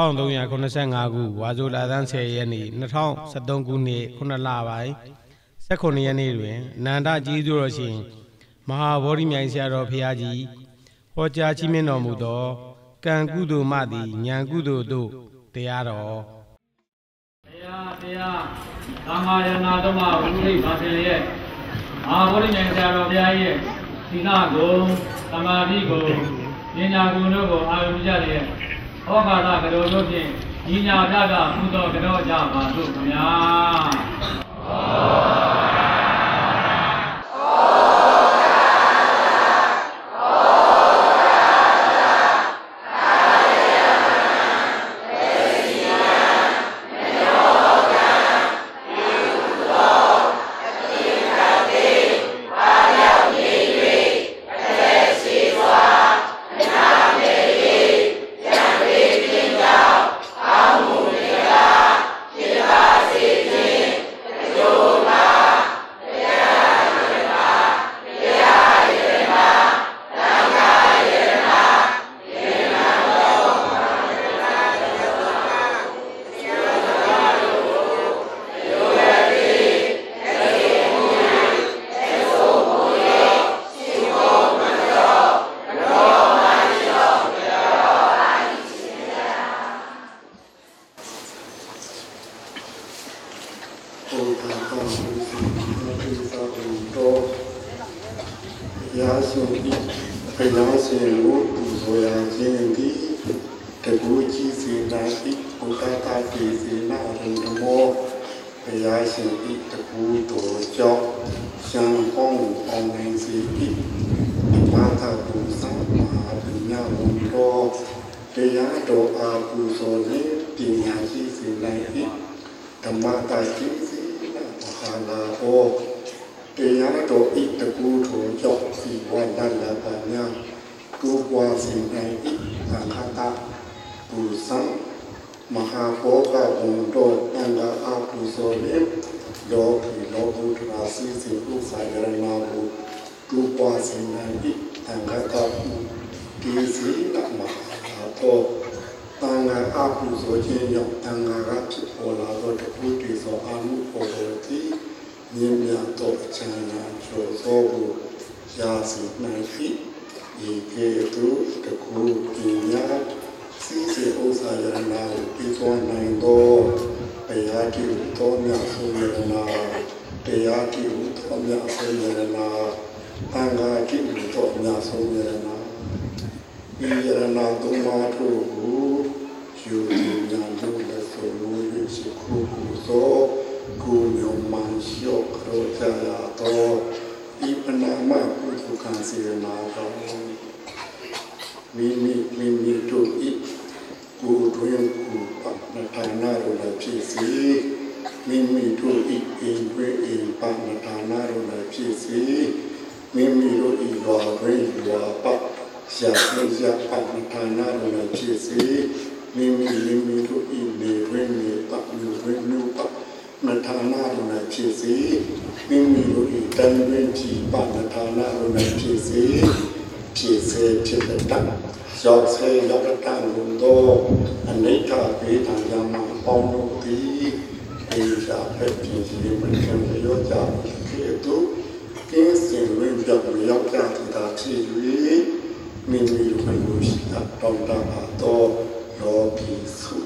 1385ခုဝါဆိုလာသန်း10ရက်နေ့2013ခုနှစ်9လပိုင်း18ရက်နေ့တွင်အနန္တကြီးစွာတော်ရှင်မဟာဗောဓိမြိုင်ဆရာတော်ဖရာကြီးဟောကြားချီးမြှင့်တော်မူသောကံကုသိုလ်မှသည်ဉာဏ်ကုသိုလ်တို့တရားတော်တရားတရားသံဃာယနာဓမ္မဝိရိဘာသေရဲ့အာဘုရိမြန်ဆရာတော်ဘုရားရဲ့သီလဂုံသမာဓိဂုံပညာဂုံတို့ကိုအာရုံကြတဲ့ ဩဃာတကတော်တို့ဖြင့်ညီညာပြကကုသိုလ်ကတော်ကြပါစို့ခင်ဗျာ တကူတော်ကြောင့်ရှံပေါင်းအောင်နိုင်စေဤဒီမာသာဘုသာမဟာပညာဘုတော်တရားတော်အားပူဇော်ခြင်းပညာရှိစေနိုင်ဤဓမ္မတာတိစီမဟာနာဟောတရားတော်ဤတကူထိုကြောင့်စီဝန္ဒနာပါညာကိုပွားစီနိုင်ဤအခါတာပုစံမဟာဘောကဘုံတော်တန်ခါအပူဆိုလေ လောကီလောကုတ္တရာစီစီဥဆိုင်ရဏာကိုကိုပွားစီနိုင်ဤတန်ခါတာဒီစီနမဟာတော်တန်ဃာအပူဆိုခြင်းကြောင့်တန်ဃာကဖြစ်ပေါ်လာသောတခုတည်သောအာမှုပေါ်တော်သည်မြင်မြတ်သောအချမ်းသာကျော်သောကိုရာစီနိုင်၏ဤကဲ့သို့တခုပညာစီစေဥစ္စာယရနာကိုပြီးသွင်းနိုင်သော တရားတိသောမြတ်ဆုံးယရနာတရားတိသောမြတ်ဆုံးယရနာတန်ဃာတိသောမြတ်ဆုံးယရနာဤယရနာသုံးပါးတို့ကိုယူဉာဏ်တို့လည်းဆိုလို့ရရှိခုခုသောကိုညောမှန်လျှော့ကြောကြရသောဤပနာမကုသကံစေနာတော်မိမိမိမိတို့ဤ ကိုယ်တွင်ကိုယ်ပတ်နထာနာတို့လည်းဖြစ်စေမိမိတို့ဤအိမ်တွင်အိမ်ပတ်နထာနာတို့လည်းဖြစ်စေမိမိတို့ဤရွာတွင်ရွာပတ်ရှာပြရပတ်မထာနာရဏဖြစ်စေမိမိမိမိတို့ဤနေရင်းနေပတ်လူရင်းလူပတ်မထာနာရဏဖြစ်စေမိမိတို့ဤတန်ရင်းကြည်ပတ်မထာနာရဏဖြစ်စေဖြစ်စေဖြစ်တဲ့တ ရောက်စေရောက်တဲ့တန်လို့တော့အနိဋ္ဌဘေးထံရမှာပေါင်းလို့သည်အေရှာဖက်ဖြစ်စီမခံရောကြဖြစ်တို့ကင်းစင်ရင်းကြောင့်ရောက်ကြတာဖြစ်၍မိမိတို့အလိုရှိတာတောင်းတပါတော့လောကီစု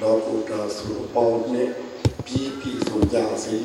လောကုတ္တစုပေါင်းနဲ့ပြီးပြီးဆုံးကြစေ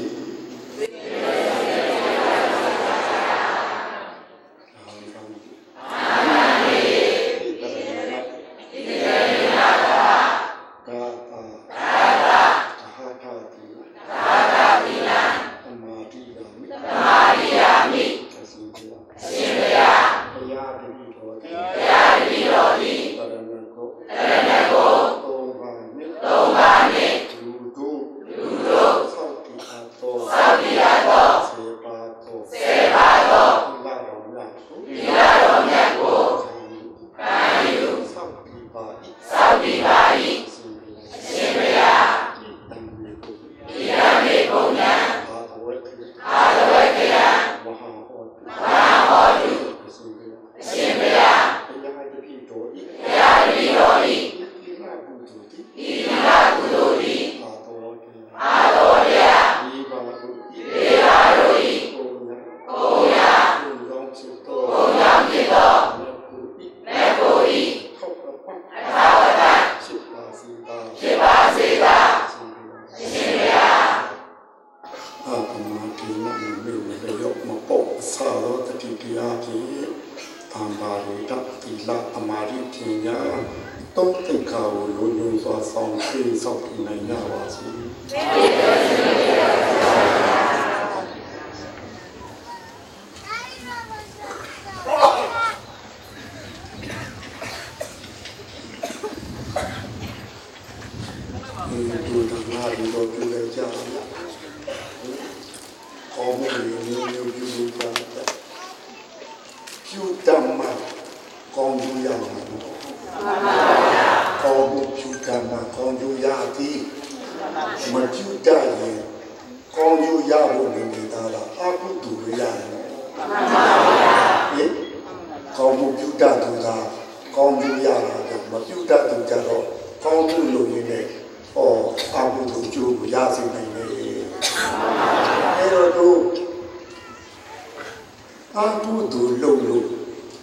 လုံစွာဆောင်ဖြေဆောက်ပြနိုင်ကြပါစေ ဒီဒုဒနာဒီတော့ပြုလိုက်ကြတယ်။ကောင်းမှုတွေမျိုးမျိုးပြုလုပ်ကြတယ်။ပြုတတ်မှကောင်းကျိုးရမှာ။ကောင်းမှုပြုတတ်မှကောင်းကျိုးရသည်။မပြုတတ်ရင်ကောင်းကျိုးရဖို့နေနေတာလားအကုသိုလ်ရရတယ်။ဟင်ကောင်းမှုပြုတတ်သူကကောင်းကျိုးရတာကမပြုတတ်သူကြတော့ကောင်းမှုလုပ်ရင်းနဲ့ ဟောအာဟုသူကျိုးကိုရစေနိုင်တယ်အဲတော့တို့အာဟုသူလုံလို့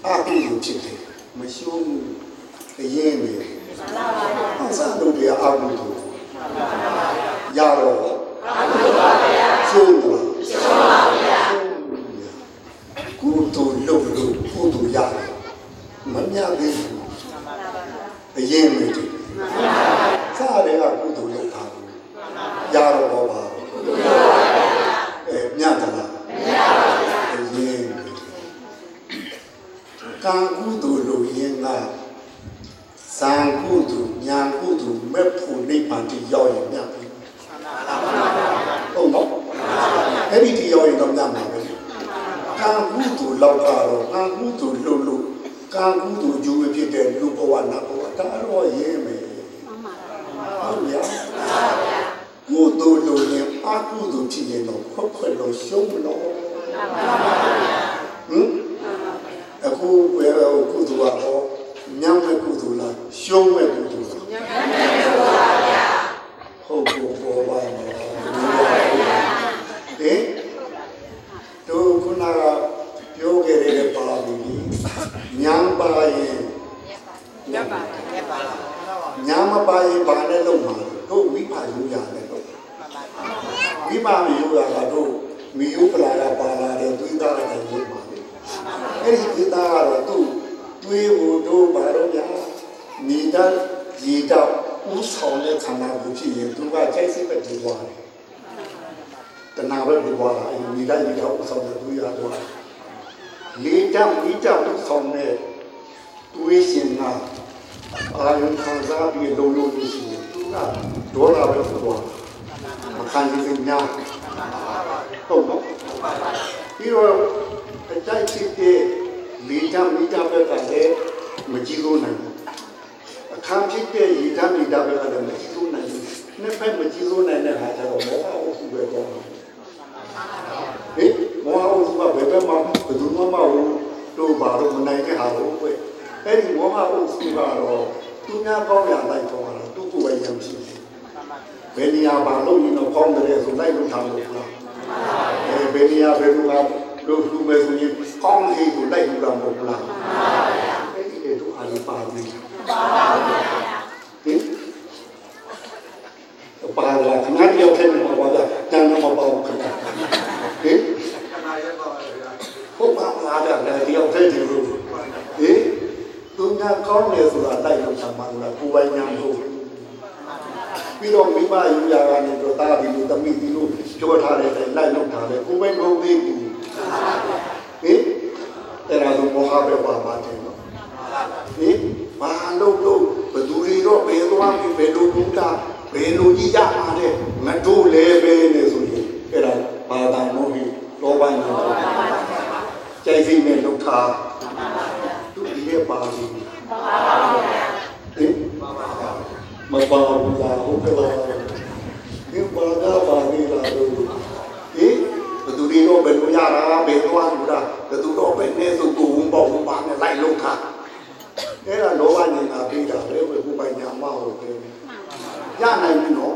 အာဟုသူဖြစ်တယ်မရှုံးဘူးအရင်နေအစတို့တွေအာဟုသူရတော့အာဟုသူပါဗျာရှုံးလားရှုံးပါဗျာကုသိုလ်လုံလို့ကုသိုလ်ရတယ်မမြတ်သေးဘူးအရင်နေတယ် စားတယ်ကကုသိုလ်လုပ်တာဘူးရတော့ဟောပါအဲမြတ်သလားမရပါဘူးအရင်ကံကုသိုလ်လုပ်ရင်ကဇံကုသိုလ်ညာကုသိုလ်မဲ့ဖို့နိဗ္ဗာန်တိရောက်ရင်မြတ်ပြီဟုတ်နော်အဲ့ဒီတိရောက်ရင်တော့မြတ်မှာပဲကံကုသိုလ်လောက်ကတော့ကံကုသိုလ်လုပ်လို့ကံကုသိုလ်ကျိုးဖြစ်တဲ့လူဘဝနတ်ဘဝဒါတော့ရေးမယ် ဟုတ်ဗျာကုသိုလ်လို့ရင်အကုသိုလ်ဖြစ် ရင်တော့ခွက်ခွက်လို့ရှုံးမလို့ဟင်အခုဘယ်တော့ကုသိုလ်ကတော့ညံ့မဲ့ကုသိုလ်လားရှုံးမဲ့ကုသိုလ်လားညံ့မဲ့ကုသိုလ်ပါဗျာဟုတ်ကို က်စိတ်ပဲဒီသွားတယ်တဏှာပဲဒီသွားတာအဲ့မိသားရေတော့ဥဆောင်တဲ့သွေးရတော့လေတောင်မိတောင်ဥဆောင်တဲ့သွေးရှင်ကအာယုံခံစားပြီးလုံလုံလို့ရှိရင်သူကဒေါသပဲဖြစ်သွားမခံနိုင်ဘူးညာဟုတ်နော်ပြီးတော့အတိုက်ဖြစ်တဲ့လေတံမိတာဘက်ကလည်းမကြည့်လို့နိုင်ဘူးအခါဖြစ်တဲ့ရေတံမိတာဘက်ကလည်းမကြည့်လို့နိုင်ဘူး နှစ်ဖက်မကြည့်လို့နိုင်တဲ့ဟာကျတော့မောဟအုပ်စုပဲတော့ဟင်မောဟအုပ်စုကဘယ်ဘက်မှာဘယ်သူမှမဟုတ်တို့ဘာလို့မနိုင်တဲ့ဟာလို့ပဲအဲ့ဒီမောဟအုပ်စုကတော့သူများကောင်းရလိုက်တော့တာသူ့ကိုယ်ပဲယံရှိတယ်။ဘယ်နေရာပါလို့ရင်တော့ကောင်းတယ်ဆိုလိုက်လို့ထားလို့လား။အဲဘယ်နေရာဘယ်လိုကလို့လူပဲဆိုရင်ကောင်းလေးကိုလိုက်လို့လားမဟုတ်လား။အဲ့ဒီလေတို့အားပါပြီ။ပါပါဗျာ။ဟင် ပါလာခဏတယောက်ထဲမှာပါလာတန်တော့မပေါ့ခဏဟင်ဟုတ်ပါလားဗျာတယောက်ထဲဒီလိုဟင်သူများကောင်းတယ်ဆိုတာလိုက်လို့ဆံပါလားကိုယ်ပိုင်ညာမဟုတ်ဘူးပြီးတော့မိမယူရကနေတော့တာဒီလိုတမိဒီလိုပြောထားတဲ့တိုင်လိုက်လို့ထားတယ်ကိုယ်ပိုင်မဟုတ်သေးဘူးဟင်အဲ့ဒါဆိုမောဟပဲပါပါတယ်နော်ဟင်ဘာလို့လို့ဘသူတွေတော့ဘယ်သွားပြီးဘယ်လိုလုပ်တာ ဘယ်လိုကြီးရမှာလဲမတို့လဲပဲနေဆိုရင်အဲ့ဒါဘာသာမို့ဟိလောဘညာကြိုက်စိတ်နဲ့လုပ်ထားသူဒီရဲ့ပါဘူးဟင်မပါဘူးလားဟုတ်ကဲ့လားဒီပါတာပါနေလားလို့ဟင်ဘသူတွေတော့ဘယ်လိုရတာဘယ်သွားလို့လားဘသူတော့ပဲနေဆိုကိုဝန်ပေါ့ဝန်ပါနဲ့လိုက်လုပ်တာအဲ့ဒါလောဘညာပေးတာလေဘယ်ကိုပိုင်ညာမဟုတ်ဘူး ရနိုင်ပြီနော်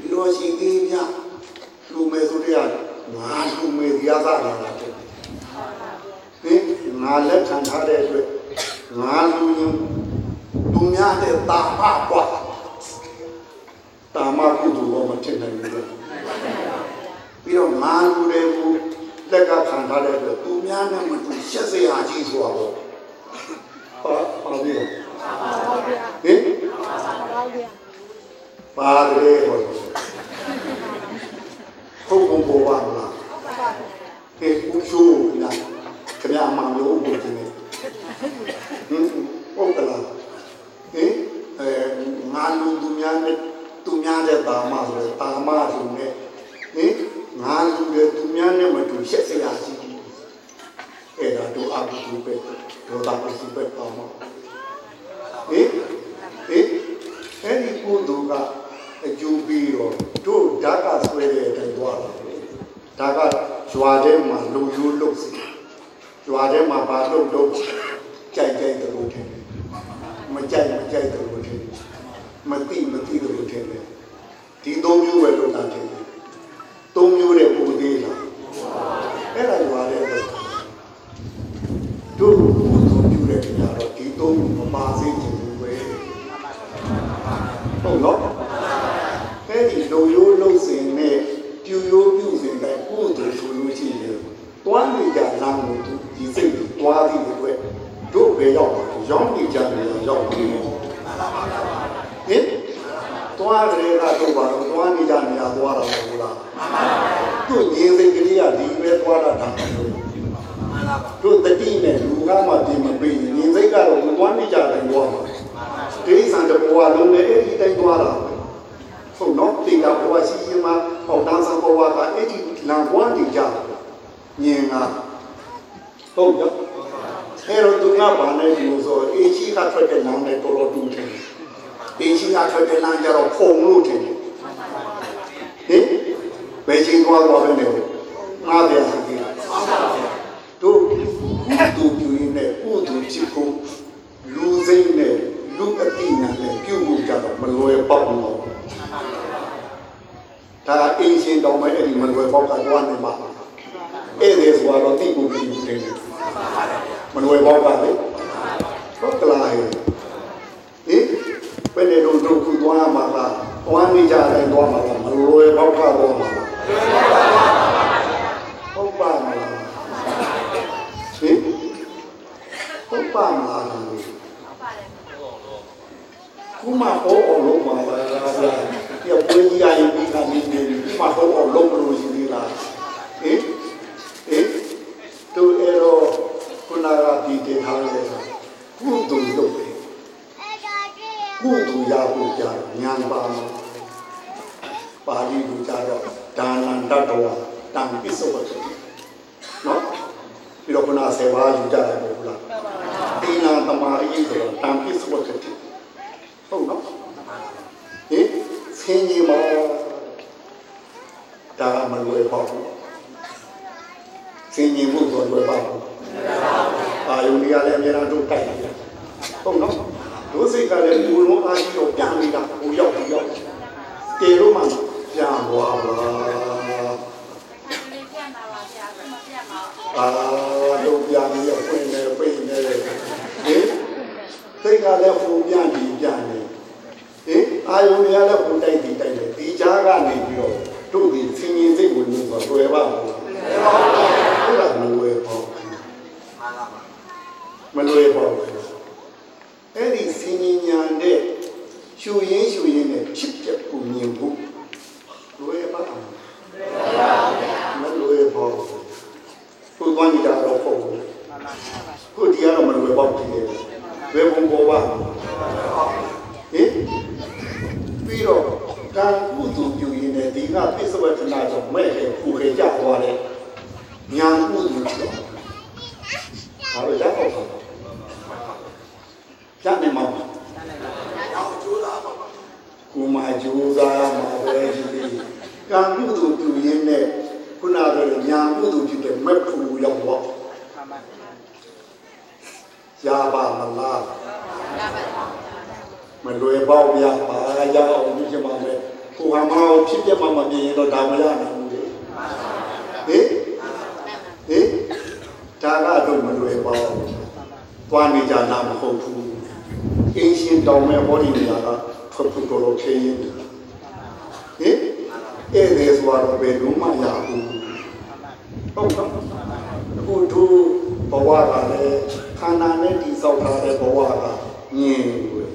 ဒီလိုရှိသေးဗျလူမယ်ဆိုတဲ့ငါလူမယ်ဒီအစားလာတာတဲ့ဟင်ငါလက်ခံထားတဲ့အတွက်ငါလူရင်လူများတဲ့တာမကွာတာမကုသိုလ်ဘောမဖြစ်နိုင်ဘူးလေပြီးတော့ငါလူတွေကိုလက်ကခံထားတဲ့အတွက်သူများနဲ့မတူရှက်စရာကြီးဆိုတာပေါ့ပါပါပြီလား ဟင်ပါတယ်ဟောဟုတ်ကုန်ပေါ်ပါမလားဟေးဦးချိုးနာခင်ဗျာအမှန်လို့ဘုရားနေဟင်ဟုတ်ကလားဟင်အဲငါလူသူများနဲ့သူများတဲ့တာမဆိုတဲ့တာမဆိုနဲ့ဟင်ငါလူတွေသူများနဲ့မတူရှက်စရာကြီးအဲ့ဒါတို့အဘိဓုပဲဒေါသပစီပဲပေါ့မှာ ဟင်ဟင်အဲ့ဒီကိုယ်တို့ကအကျိုးပြီးတော့တို့ဓာတ်ကဆွဲတဲ့အတိုင်းသွားတာဒါကရွာထဲမှာလူရိုးလုပ်စီရွာထဲမှာဘာလုပ်လုပ်ကြိုက်ကြိုက်တယ်လို့ထင်တယ်မကြိုက်မကြိုက်တယ်လို့ထင်တယ်မသိမသိတယ်လို့ထင်တယ်ဒီသုံးမျိုးပဲလို့လာထင် ဒါတော့ရောက်ပါဘူးရနိုင်မှာကိုမကြိုးစားမှာပဲဒီကံကုသိုလ်ပြုရင်လည်းခုနကညာကုသိုလ်ဖြစ်တဲ့မဲ့ဖူရောက်တော့ရပါမလားမလွယ်ပေါက်ရပါရအောင်ပြုချင်ပါမယ်ကိုဟာမအောင်ဖြစ်ပြမှမမြင်ရင်တော့ဒါမရနိုင်ဘူးလေဟင်ဟင် ဒါကတော့မလွယ်ပါဘူးသွားနေကြတာမဟုတ်ဘူးအင်းရှင်တောင်းမဲ့ဘောဒီနေရာကဖဖတော်တော်ခင်းရင်ဟင်အဲ့ဒီဆိုတော့ဘယ်လိုမှရဘူးဟုတ်ကဲ့အခုတို့ဘဝကလည်းခန္ဓာနဲ့တည်ဆောက်ထားတဲ့ဘဝကညင်ဘူး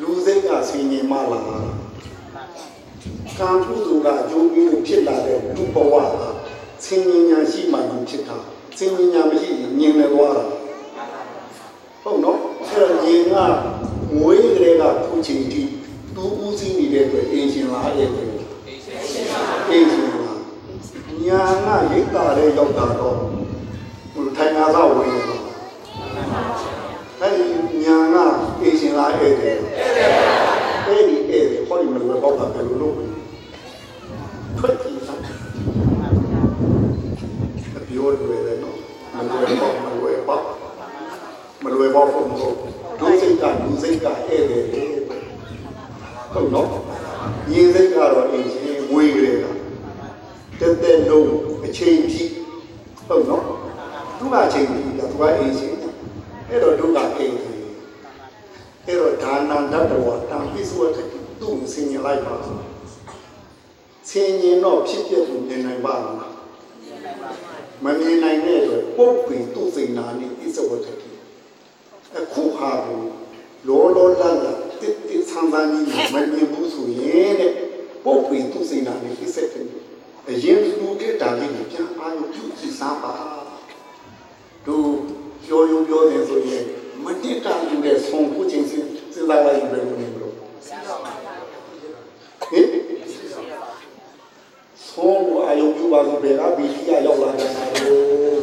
လူစိတ်ကဆင်ញင်မှလာတာကံကုသိုလ်ကအကျိုးပေးလို့ဖြစ်လာတဲ့လူဘဝကဆင်ញင်ညာရှိမှရင်ဖြစ်တာ ဆင်ញင်ညာမရှိရင်ညင်နေသွားတာဟုတ်နော်အဲ့တော့ညင်ကငွေကလေးကခုချိန်ထိသူ့ဦးစီးနေတဲ့အတွက်အင်ရှင်လာရဲ့အင်ရှင်လာညာကရိတ်တာတဲ့ရောက်တာတော့ဟိုထိုင်ငါသာဝင်နေတာအဲ့ဒီညာကအင်ရှင်လာရဲ့တဲ့အဲ့ဒီအဲ့ဒီခေါ်ရမလို့ပေါ့တာဘယ်လို မလွယ်ပေါ့မလွယ်ပေါ့မလွယ်ပေါ့ဖို့မဟုတ်ဒုစိတ်ကဒုစိတ်ကဧည့်တယ်ဟုတ်နော်ရင်းစိတ်ကတော့အင်ရှင်ဝေးကြတယ်တက်တက်လုံးအချိန်ကြီးဟုတ်နော်သူကအချိန်ကြီးကသူကအင်ရှင်အဲ့တော့ဒုက္ခအိမ်ကြီးအဲ့တော့ဒါနန္တတော်တံပိစုဝတ္တသူ့ဆင်ញလိုက်ပါဆင်ញင်တော့ဖြစ်ဖြစ်ကိုမြင်နိုင်ပါလား မမြင်နိုင်တဲ့အတွက်ပုပ်ပင်သူ့စိန်နာနေပိစုဝတ္တအခုဟာကိုလောလောလတ်လတ်တစ်တစ်ဆန်းဆန်းကြီးမမြင်ဘူးဆိုရင်တဲ့ပုပ်ပင်သူ့စိန်နာနေပိစက်တယ်အရင်လူခဲ့တာလေးကိုပြန်အာရုံပြုကြည့်စမ်းပါတို့ပြောရုံပြောတယ်ဆိုရင်မတိတာလူတဲ့ဆုံးခုချင်းစဉ်းစားလိုက်ဘယ်လိုလဲဘလို့ဟင် ဆုံးကိုအာရုံပြုပါဆိုဘယ်ကဘီလီယာရောက်လာတယ်လို့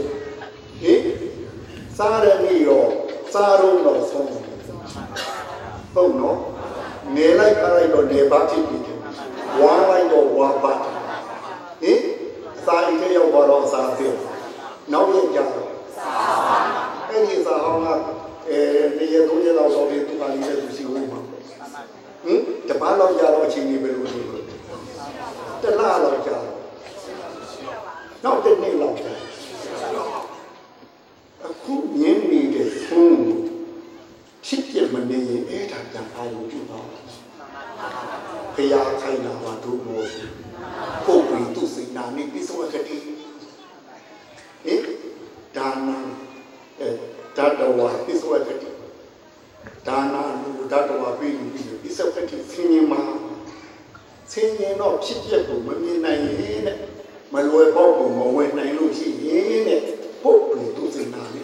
ဟင်စားရနေရောစားတော့တော့ဆုံးဟုတ်နော်နေလိုက်ခါလိုက်တော့နေပါဖြစ်ပြီဝါလိုက်တော့ဝါပါဟင်အစာအိမ်ထဲရောက်တော့အစာအသေးနောက်ရက်ကြတော့အဲ့ဒီအစာဟောင်းကအဲနေရသုံးရက်လောက်တော့ဒီသူကလေးနဲ့သူစီဝင်မှာဟင်တပတ်လောက်ကြာတော့အချိန်ကြီးပဲလို့ဆိုလို့ တလားလောက်ကြာတော့နောက်တစ်နေ့လောက်ကြာအခုမြင်နေတဲ့သုံးဖြစ်ပြမနေရင်အဲ့ဒါကြံအာရုံပြုပါဘုရားခိုင်းတာပါတို့မို့ပုပ်ပြီးသူစိတ်နာနေပြစ္ဆောကတိဟင်ဒါနအဲဓာတဝါပြစ္ဆောကတိဒါနာလူဓာတဝါပြီးလူပြီးပြစ္ဆောကတိဆင်းရဲမှာ ဆင်းရဲတော့ဖြစ်ပြကိုမမြင်နိုင်ရင်တဲ့မလွယ်ပေါ့ကိုမဝင်နိုင်လို့ရှိရင်တဲ့ပုပ်ပြီးသူစိတ်နာနေ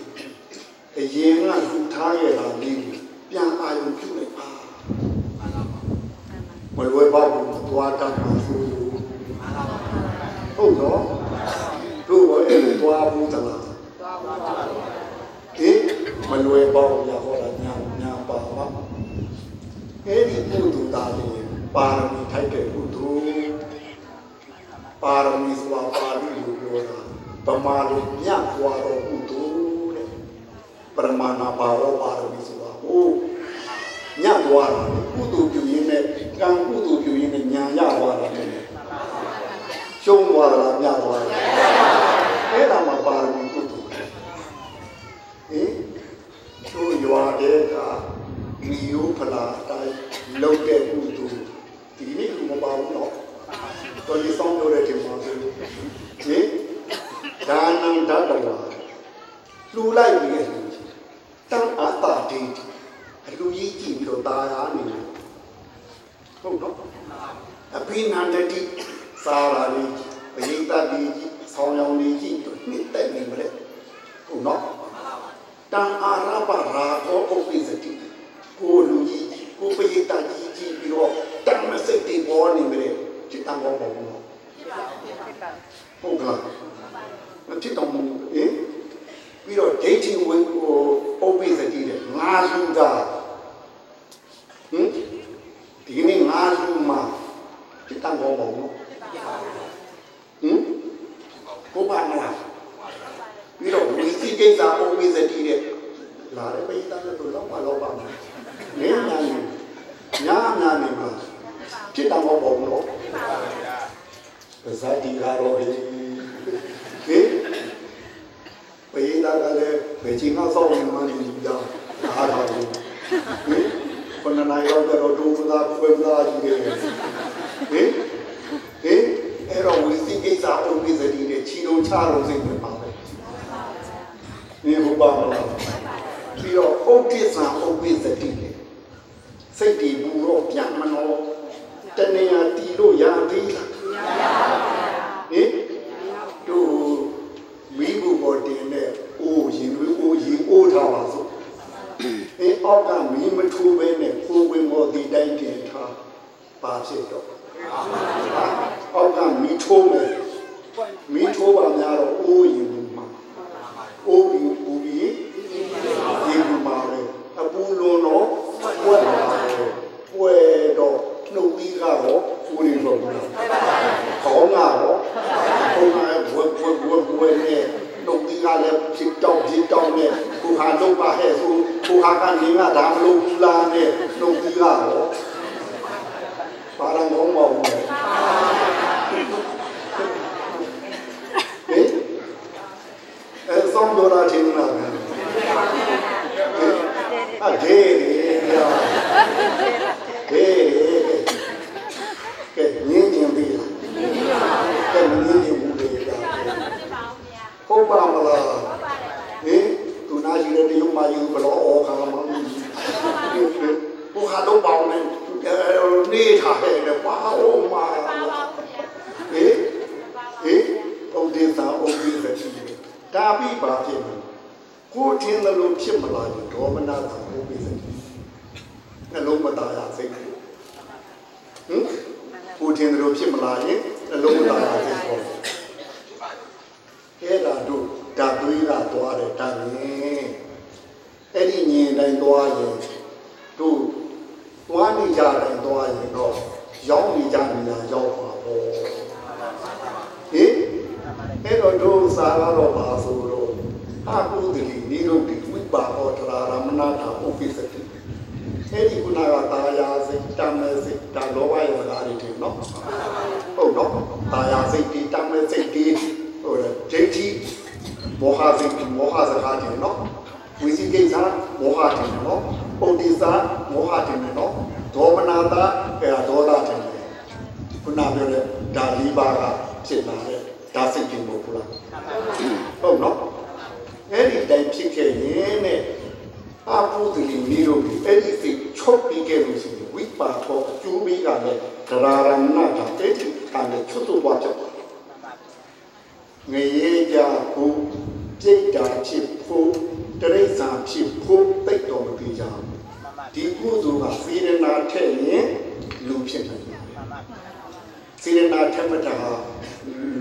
အရင်ကလူထားရတာလေးပြန်အာရုံပြုလိုက်ပါမလွယ်ပါဘူးသွားတတ်ပါဆိုဟုတ်တော့တို့ဘာအဲ့လိုသွားဘူးသလားသွားပါပါဒီမလွယ်ပါဘူးရဟောတာညာညာပါပါအဲ့ဒီပုဒ်သူသားလေး ပါရမီထိုက်တဲ့ပုဒ်သူပါရမီဆိုတာပါဠိလိုပြောတာဗမာလိုညံ့သွားတော့ပုဒ်သူတဲ့ပရမနာဘာဝပါရမီဆိုတာဟိုညသွားတာကုသိုလ်ပြုရင်းနဲ့ကံကုသိုလ်ပြုရင်းနဲ့ညာရသွားတာလေရှုံးသွားတာညသွားတာအဲ့ဒါမှပါရမီကုသိုလ်ဟင်တို့ရွာတဲ့ကမီယိုဖလာတိုင်းလုံးတဲ့ကုသိုလ် ဒီနေ့ကမပါဘူးတော့တော်ကြီးဆောင်ပြောတဲ့ချိန်မှာဆိုဟင်ဒါနံဓာတဝါလှူလိုက်ပြီးရဲ့တန်အတာတေအလူကြီးကြည့်ပြီးတော့ตาရနေတယ်ဟုတ်တော့အပိနန္ဒတိစာရာလေးပရိသတ်ကြီးဆောင်းရောင်လေးကြည့်ပြီးတော့နှစ်သက်နေမလဲဟုတ်နော်တန်အာရပရာကောဥပ္ပိစတိကိုလူကြီး ကိုပရိသတ်ကြီးကြည့်ပြီးတော့တန်မစိတ်တွေပေါ်နေမလဲจิตတန်ပေါ်ပေါ်ဘူးဟုတ်ကလားမဖြစ်တော့ဘူးဟင်ပြီးတော့ဒိဋ္ဌိဝင်ကိုပုပ္ပိစတိတဲ့ငါလူတာဟင်ဒီနေ့ငါလူမှာจิตတန်ပေါ်ပေါ်ဘူးဟင်ကိုပါမလားပြီးတော့ဝိသိကိစ္စပုပ္ပိစတိတဲ့လာတယ်ပိဋကတ်တို့လောက်ပါလောက်ပါ နေညာနေညာညာနေမှာဖြစ်တာမဟုတ်ပါဘူးနော်ဇာတိကတော့ဟေးဟေးဘေးသားကလည်းဘေးချင်းကစောင်းနေမှနေကြအားထားဘူးဟေးခဏနိုင်တော့တော့ဒုမသာဖွင့်လာကြီးတယ်ဟေးဟေးအဲ့တော့ဝီစီကိစ္စအုပ်ပြီးစတီနဲ့ချီလုံးချလုံးစိတ်ဝင်ပါပဲဒီဘုပါမလားပြီးတော့အုပ်ကိစ္စအုပ်ပြီးစတီနဲ့ စိတ်တည်ဘူးတော့ပြန်မလို့တနေရာတီလို့ရသေးလားဟင်တို့မိဘူးပေါ်တင်တဲ့အိုးရင်တွေအိုးရင်အိုးထားပါစို့အဲအောက်ကမီးမထိုးပဲနဲ့ကိုယ်ဝင်ပေါ်ဒီတိုင်းတင်ထားပါဖြစ်တော့အောက်ကမီးထိုးမယ်မီးထိုးပါများတော့အိုးရင်ဘူးမှာအိုးရင်ဘူးကြီးရင်ဘူးမှာပဲအပူလုံးတော့ပွက်လာတယ်ပွက်တော့နှုတ်ပြီးကတော့ဦးနေတော့ဘူးလားခေါင်းကတော့ခေါင်းကဝက်ဝ က်ဝက်ဝက်နဲ့နှုတ်ပြီးကလည်းဖြစ်တော့ဖြစ်တော့နဲ့ကိုဟာလုံးပါဟဲ့ဆိုကိုဟာကနေကဒါမလို့ဘူးလားနဲ့နှုတ်ပြီးကတော့ပါရံကောင်းပါဘူးလေဟဲ့အဲဆောင်တော်တာချင်းလားအဒေးရာဒေးကဲညင်းညင်းပြီးလားကဲမညင်းညင်းဘူးလေ ဟုတ်ပါမလားဟင်သူနာရှိတဲ့တယုံမယူဘလောအောခါမလို့ဘုဟာတော့ပေါင်းနေနေထားတယ်ပါအောင်မှာဟင်ဟင်ဥဒေသာဥဒေသတိဒါပြီပါဖြစ်မှာကိုထင်းသလိုဖြစ်မလာရင်ဒေါမနသာဥဒေသတိနှလုံးမသားရစိတ်ဟင်ကိုထင်းသလိုဖြစ်မလာရင်နှလုံးမသားရစိတ်ပေါ့အဲ့ဒါတို့ဓာသွေးကသွားတယ်ဓာငင်းအဲ့ဒီညင် တိုင်းသွားရင်တို့သွားနေကြတိုင်းသွားရင်တော့ရောက်နေကြနေတာရောက်ပါဘောဟင်အဲ့တော့တို့စားတော့ပါဆိုတော့အာကုသတိနိရုဒ္ဓိဝိပါဟောတရာရမနာတာဥပိသတိအဲ့ဒီကုနာကတာယာစိတ်တမဲစိတ်ဒါလောဘရောဓာတွေတင်နော်ဟုတ်နော်တာယာစိတ်ဒီတမဲစိတ်ဒီဟိုဒိဋ္ဌိမောဟစိတ်မောဟစကားတင်နော် ဝိသိကိစ္စမောဟတင်နော်ပုဒ္ဓိစာမောဟတင်နော်ဒေါမနာတာအဲဒေါသတင်ခုနပြောတဲ့ဒါလေးပါးကဖြစ်လာတဲ့ဒါစိတ်တင်မဟုတ်ဘူးလားဟုတ်နော်အဲ့ဒီတိုင်ဖြစ်ခဲ့ရင်နဲ့အာပုဒ်တိမီရိုဒီအဲ့ဒီစိတ်ချုပ်ပြီးခဲ့လို့ရှိရင်ဝိပါထောကျူးပြီးကလည်းဒရာရဏတာတဲ့ဒီကံနဲ့ချွတ်တော့ကြပါငရေကြဖို့ ပြိတ္တာဖြစ်ဖို့တရိစ္ဆာန်ဖြစ်ဖို့တိတ်တော်မပြေကြဘူးဒီကုသိုလ်ကစေရနာထက်ရင်လူဖြစ်တယ်စေရနာထက်မှတ်တာဟာ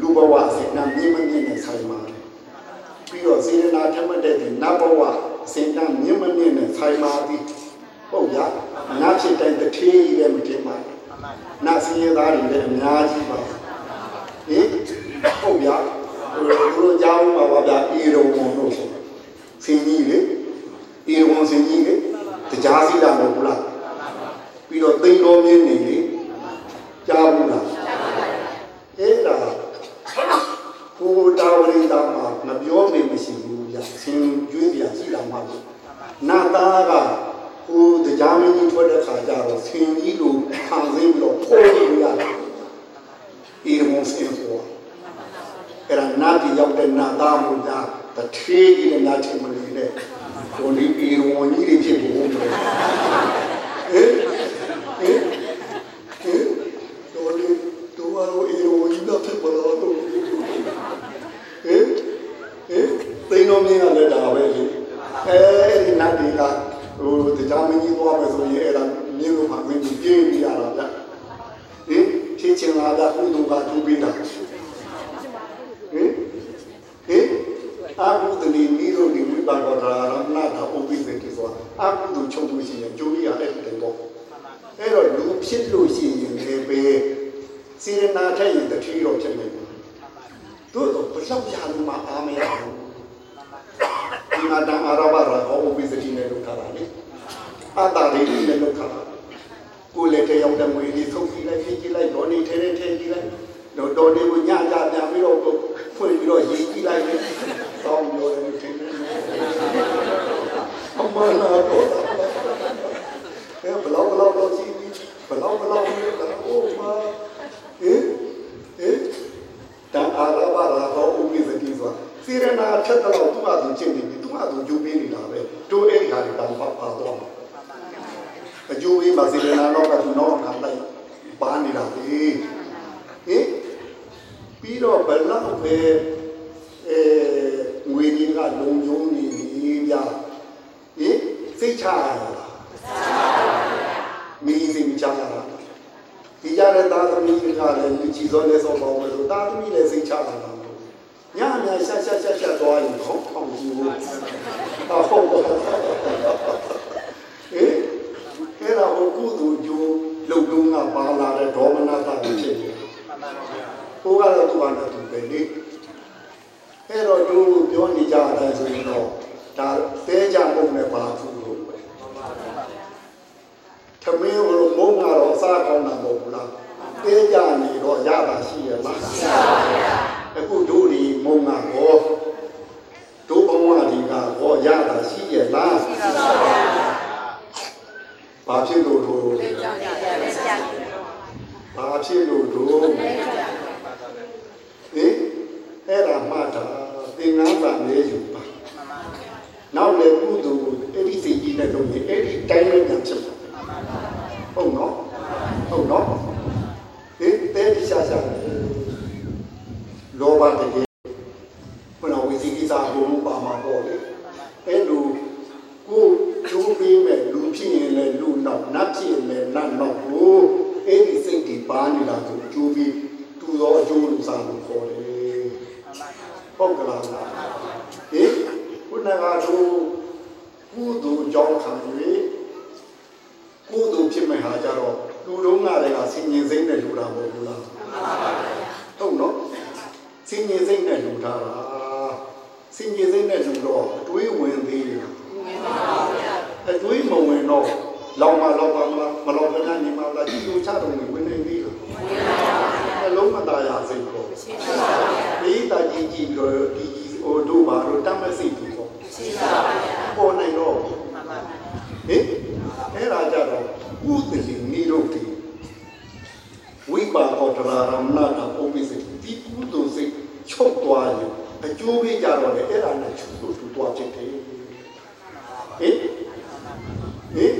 လူဘဝစေနာမြင့်မမြင့်နဲ့ဆိုင်ပါပြီးတော့စေရနာထက်မှတ်တဲ့နတ်ဘဝစေနာမြင့်မမြင့်နဲ့ဆိုင်ပါသည်ဟုတ်ရနတ်ဖြစ်တဲ့တထေးကြီးလည်းမတင်ပါနတ်စင်းရသားတွေလည်းအများကြီးပါဟင်ဟုတ်ရ ဘုရားကြောင်းမှာပါဗျာအေရုံဝန်တို့ဆိုစင်ကြီးလေအေရုံစင်ကြီးလေတရားစီတာမဟုတ်ဘူးလားပြီးတော့သိန်းတော်မြင်းနေလေကြားဘူးလားအဲ့ဒါကိုတာဝရိတာမှာမပြောနေမရှိဘူးဗျာဆင်ကျွေးပြရှိတာမှလို့နာသားကကိုတရားမင်းကြီးထွက်တဲ့ခါကျတော့ဆင်ကြီးလိုခံစင်းပြီးတော့ပိုးလို့ရတယ်အေရုံစင်ဆို အဲ့ဒါနာတိရောက်တဲ့နာသားမူတာတထေးကြီးနဲ့နာတိမလို့လေကိုဒီအေရုံကြီးတွေဖြစ်ဖို့ဟဲ့ဟဲ့ဟဲ့တို့လေတို့ရောအေရုံကြီးတော့ဖြစ်ပါတော့တို့ဟဲ့ဟဲ့သိန်းတော်မြင့်ကလည်းဒါပဲလေအဲဒီနာတိကဟိုတရားမင်းကြီးသွားမယ်ဆိုရင်အဲ့ဒါမြင်းလို့မှမင်းကြီးပြင်းပြရတာဗျဟင်ချင်းချင်းလာတာကုသိုလ်ကထူပြီးတာဟင်ဟင်အာဟုတလီမီရိုဒီဝိပါကောဒရာရမနာတာဥပိသေတိဆိုတာအာဟုသူချုပ်လို့ရှိရင်ကျိုးရအဲ့ဒီတင်ပေါ့အဲ့တော့လူဖြစ်လို့ရှိရင်လည်းပဲစေရနာထက်ရင်တတိတော့ဖြစ်နေဘူးတို့တော့ဘလောက်ရလို့မှအားမရဘူးဒီမှာတန်အာရဘရာဟောဥပိသတိနဲ့လုပ်ထားတာလေအတ္တရိနဲ့လုပ်ထားတာကိုယ်လည်းတယောက်တည်းမွေးလေးဆုံးပြီးလိုက်ပြီ လေးကိုညကြပြန်ပြီးတော့ဖွင့်ပြီးတော့ရေးကြည့်လိုက်တယ်တောင်းပြောတယ်ထင်တယ်အမနာတော့အဲဘလောက်ဘလောက်တော့ရှိပြီဘလောက်ဘလောက်လဲအိုးမဟေးဟေးတန်အာရဘာရာတော့ဥပ္ပဇတိဆိုစီရနာထက်တော့သူ့အတူချင်းနေပြီသူ့အတူဂျူပေးနေတာပဲတိုးအဲ့ဒီဟာတွေတောင်းပါပါတော့အကျိုးပေးပါစီရနာတော့ကသူတော့ခံလိုက်ပါနေတာလေဟေးပြီးတော့ဘယ်လောက်ပဲအဲငွေကြီးက လုံယုံနေပြီဗျာဟေးစိတ်ချရလားမီးစိတ်ချရလားဒီကြတဲ့သားသမီးတွေကလည်းလူကြီးစောလဲစောပေါင်းလို့သားသမီးလည်းစိတ်ချလာတာလို့ညအများဆက်ဆက်ဆက်ဆက်သွားရင်ခေါင်းထောင်ကြည့်လို့အဟုတ်ပါဟေးအဲ့ဒါကိုကုသိုလ်ကျိုးလုံတုံးကပါလာတဲ့ဒေါမနတာဖြစ်နေတယ်ဟိုကတော့သူ့ဘာနဲ့သူပဲလေ အဲ့တော့တို့ပြောနေကြတယ်ဆိုရင်တော့ဒါတဲကြပုံနဲ့ပါသူလို့ပဲသမင်းဘလို့မုန်းကတော့အစားကောင်းတာမဟုတ်ဘူးလားတဲကြနေတော့ရတာရှိရလားရှိပါဗျာအခုတို့ဒီမုန်းကတော့တို့ဘဝဒီကတော့ရတာရှိရလားရှိပါဗျာဘာဖြစ်လို့တို့ဘာဖြစ်လို့တို့ဟင် အဲ့ဒါမှတ်တာသင်္ကန်းစာလေးယူပါနောက်လေကုသိုလ်ကိုအဲ့ဒီစိတ်ကြီးနဲ့လုပ်ရင်အဲ့ဒီတိုင်းလည်းပြန်ဖြစ်တယ်ဟုတ်နော်ဟုတ်နော်ဟင်တဲဒီရှာရှာလောဘတကယ်ဘယ်တော့ဝိသိကိစ္စကိုပါမှာပေါ့လေအဲ့လိုကိုကျိုးပေးမဲ့လူဖြစ်ရင်လည်းလူနောက်နတ်ဖြစ်ရင်လည်းနတ်နောက်ကိုအဲ့ဒီစိတ်တွေပါနေတာကိုကျိုးပြီးတူသောအကျိုးလူစားလို့ခေါ်တယ် ဟုတ်ကလားဟင်ခုနကတော့ကုသိုလ်ကြောင့်ခံ၍ကုသိုလ်ဖြစ်မဲ့ဟာကြတော့လူလုံးကလည်းဆင်ញင်စိမ့်နဲ့လူတာမဟုတ်ဘူးလားဟုတ်နော်ဆင်ញင်စိမ့်နဲ့လူတာဆင်ញင်စိမ့်နဲ့လူတော့အတွေးဝင်သေးတယ်အတွေးမဝင်တော့လောင်မလောင်ပါမလားမလောင်ခဏနေမလားဒီလိုချတော့ဝင်နေသေးလား အလုံးမသားရစိတ်ကိုဒီတာကြီးကြည့်ပြီးတော့ဒီကြီးဟိုတို့ပါတော့တတ်မစိတ်ဘူးပေါ့ပေါ်နိုင်တော့ဟင်အဲ့ဒါကြတော့ဥဒလိနိရောဓိဝိပါကောတရာရမနာတာပုံပိစိဒီကုသိုလ်စိတ်ချုပ်သွားရင်အကျိုးပေးကြတော့လေအဲ့ဒါနဲ့ချုပ်လို့တူသွားဖြစ်တယ်ဟင်ဟင်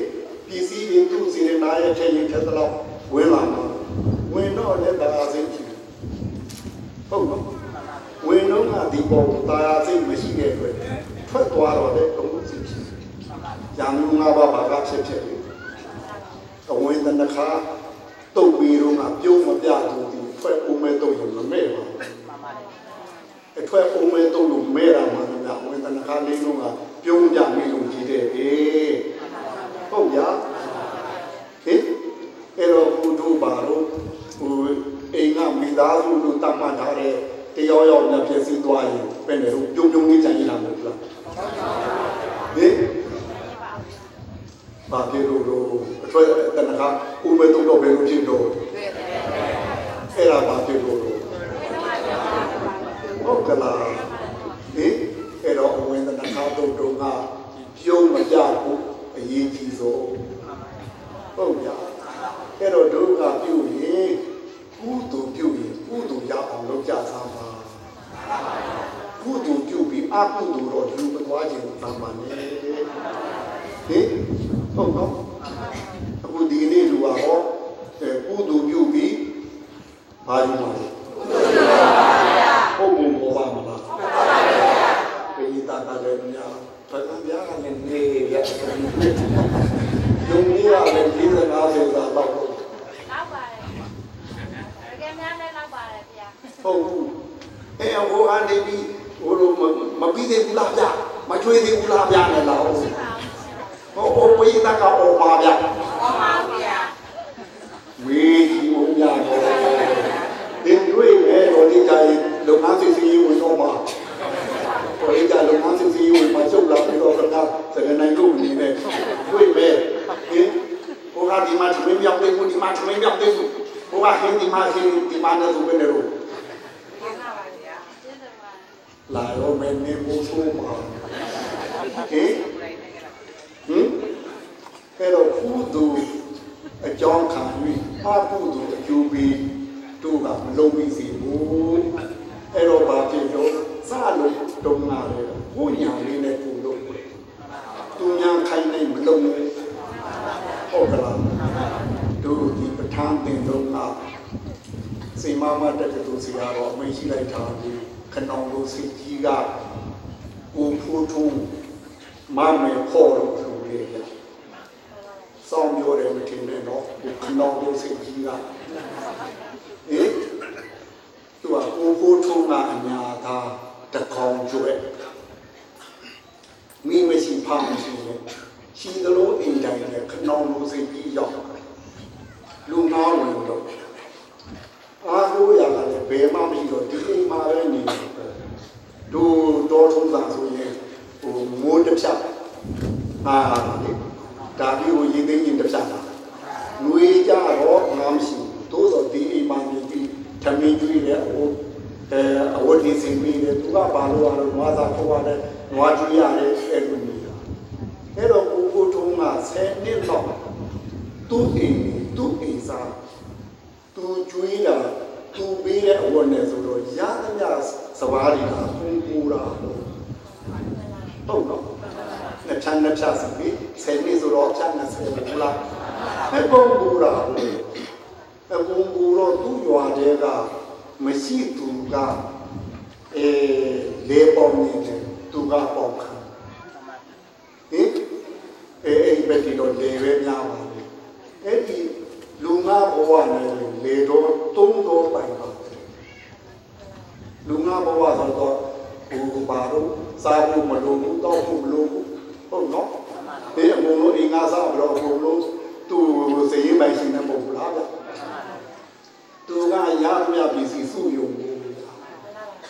ပစ္စည်းတွေသူစီရနာရဲ့ထဲရင်ထက်တော့ဝင်လာမှာ ဝင်တော့လည်းဒါစိတ်ဖြစ်ဟုတ်နော်ဝင်တော့ကဒီပေါ်တာယာစိတ်မရှိတဲ့အတွက်ထွက်သွားတော့လေတုံးစိတ်ဖြစ်ရံလူငါးပါးဘာကဖြစ်ဖြစ်လေအဝင်တနခါတုတ်ပြီးတော့ကပြုံးမပြသူဒီထွက်ဦးမဲ့တော့ရုံမမဲ့ပါဘူးအထွက်ဦးမဲ့တော့လို့မဲ့တာမှလည်းအဝင်တနခါလေးလုံးကပြုံးပြမိလို့ကြည့်တဲ့အေးဟုတ်ဗျာဟင် အဲ့တော့ဘုဒ္ဓဘာလို့ဟိုအိမ်ကမိသားစုလို့တတ်မှတ်ထားတဲ့တယောက်ယောက်နဲ့ဖြစ်စီသွားရင်ပဲလေပြုံးပြုံးလေးကြံရတာမဟုတ်လားဟင်ဘာဖြစ်လို့လို့အထွေတနခါဦးမဲ့တော့ဘယ်လိုဖြစ်တော့အဲ့ဒါဘာဖြစ်လို့လို့ဟုတ်ကလားဟင်အဲ့တော့အဝင်တနခါတော့တော့ကပြုံးမကြဘူးအရေးကြီးဆုံးဟုတ်ဗျာ အဲ့တော့ဒုက္ခပြုရင်ကုသိုလ်ပြုရင်ကုသိုလ်ရအောင်လုပ်ကြသမ်းပါကုသိုလ်ပြုပြီးအကုသိုလ်တော့ယူမသွားခြင်းသမ်းပါနဲ့ဟင်ဟုတ်နော်အခုဒီနေ့လူပါဟောအဲကုသိုလ်ပြုပြီးဘာယူမှာလဲဟုတ်ဘုံဘောပါမလားပိတာကလည်းများဘာကများကလည်းနေရယုံကြီးရလည်းဒီကနာစေတာတော့ လောက်ပါတယ်တကယ်များလဲလောက်ပါတယ်ဗျာ ဟုတ်ဘူးအဲဟိုအနေပြီးဟိုလိုမပြီးသေးဘူးလားဗျမချွေးသေးဘူးလားဗျနဲ့လားဟုတ်ဟိုဟိုပိတာကအော်ပါဗျဟောပါဗျာဝေးကြီးမုံရတော့ဒီတွေ့မဲ့တော့ဒီကြိုင်လုပ်ငန်းစီစီဝင်တော့မှာဟိုဒီကြလုပ်ငန်းစီစီဝင်မှာချုပ်လာပြီးတော့ခဏစကနိုင်လို့နေနေတွေ့မဲ့ဟင်ဟိုကဒီမှာသမင်းပြောင်းတဲ့ဘူးဒီမှာသမင်းပြောင်းတဲ့ဘူးဟိုကဟင်းဒီမှာဟင်းဒီမှာလည်းသူပဲလေတော့ လာရောမယ်နေမိုးဆိုးမှာဟင်ဟင်အဲ့တော့ကုသိုလ်အကြောင်းခံပြီးအကုသိုလ်အကျိုးပေးတို့ကမလုံးပြီးစီဘူးအဲ့တော့ဘာဖြစ်လို့စလို့တုံးလာတယ်ဘုညာလေးနဲ့ပူလို့သူညာခိုင်းနေမလုံးဘူးဟုတ်ကလားတို့ဒီပဋ္ဌာန်းသင်တော့ကစေမမတက်တဲ့သူစီကတော့အမရှိလိုက်တာဒီ ခဏောင်လို့စီကြီးကကိုဖိုးထုံးမမေဖို့လို့ဆိုလေစောင်းပြောတယ်မထင်နဲ့တော့ဒီခဏောင်လို့စီကြီးကဟေးသူကကိုဖိုးထုံးကအညာသားတကောင်ကျွဲ့မိမရှိဖောင်းမရှိနဲ့ရှိသလိုအိမ်တိုင်းနဲ့ခဏောင်လို့စီကြီးရောက်လူငါဝင်တော့ အားကိုးရတာလည်းဘယ်မှမရှိတော့ဒီအိမ်မှာပဲနေတယ်ဒူတော်ထုံးတာဆိုရင်ဟိုမိုးတစ်ဖြတ်ဟာလေဒါပြီးကိုရင်သိင်းရင်တစ်ဖြတ်တာငွေကြတော့ငါမရှိဘူးသို့တော့ဒီအိမ်မှာနေပြီးထမင်းကျွေးတယ်ဟိုအဲအဝတ်ဒီစင်ပြီးတယ်သူကဘာလို့ရလို့နွားသာခေါ်ရတယ်နွားကျွေးရတယ်အဲ့လိုနေတာအဲ့တော့ကိုကိုထုံးက10နှစ်တော့သူ့အိမ်သူ့အိမ်စား သူကျွေးတာသူပေးတဲ့အဝတ်နဲ့ဆိုတော့ရသမျှစဘာတွေကပုံပူတာလို့ဟုတ်တော့နှစ်ချမ်းနှစ်ချစီပြီးဆယ်နှစ်ဆိုတော့ချမ်း20ဘူးလားအပုံပူတာလို့အပုံပူတော့သူ့ရွာတဲကမရှိသူကအဲလေပေါင်းနေတယ်သူကပေါက်ခံဟင်အဲအဲ့ဘက်ဒီတော့လေပဲများပါလေအဲ့ဒီ လူငါဘဝနဲ့လေတော့သုံးတော့ပိုင်ပါတယ်လူငါဘဝဆိုတော့ဘူပါတော့စားဖို့မလိုဘူးတောက်ဖို့မလိုဘူးဟုတ်နော်ဒီအကုန်လုံးအင်္ဂါစားဘလို့အကုန်လုံးသူစည်ရင်ပိုင်ရှင်နေပုံလားဗျသူကရမြပစ္စည်းစုယုံဘူး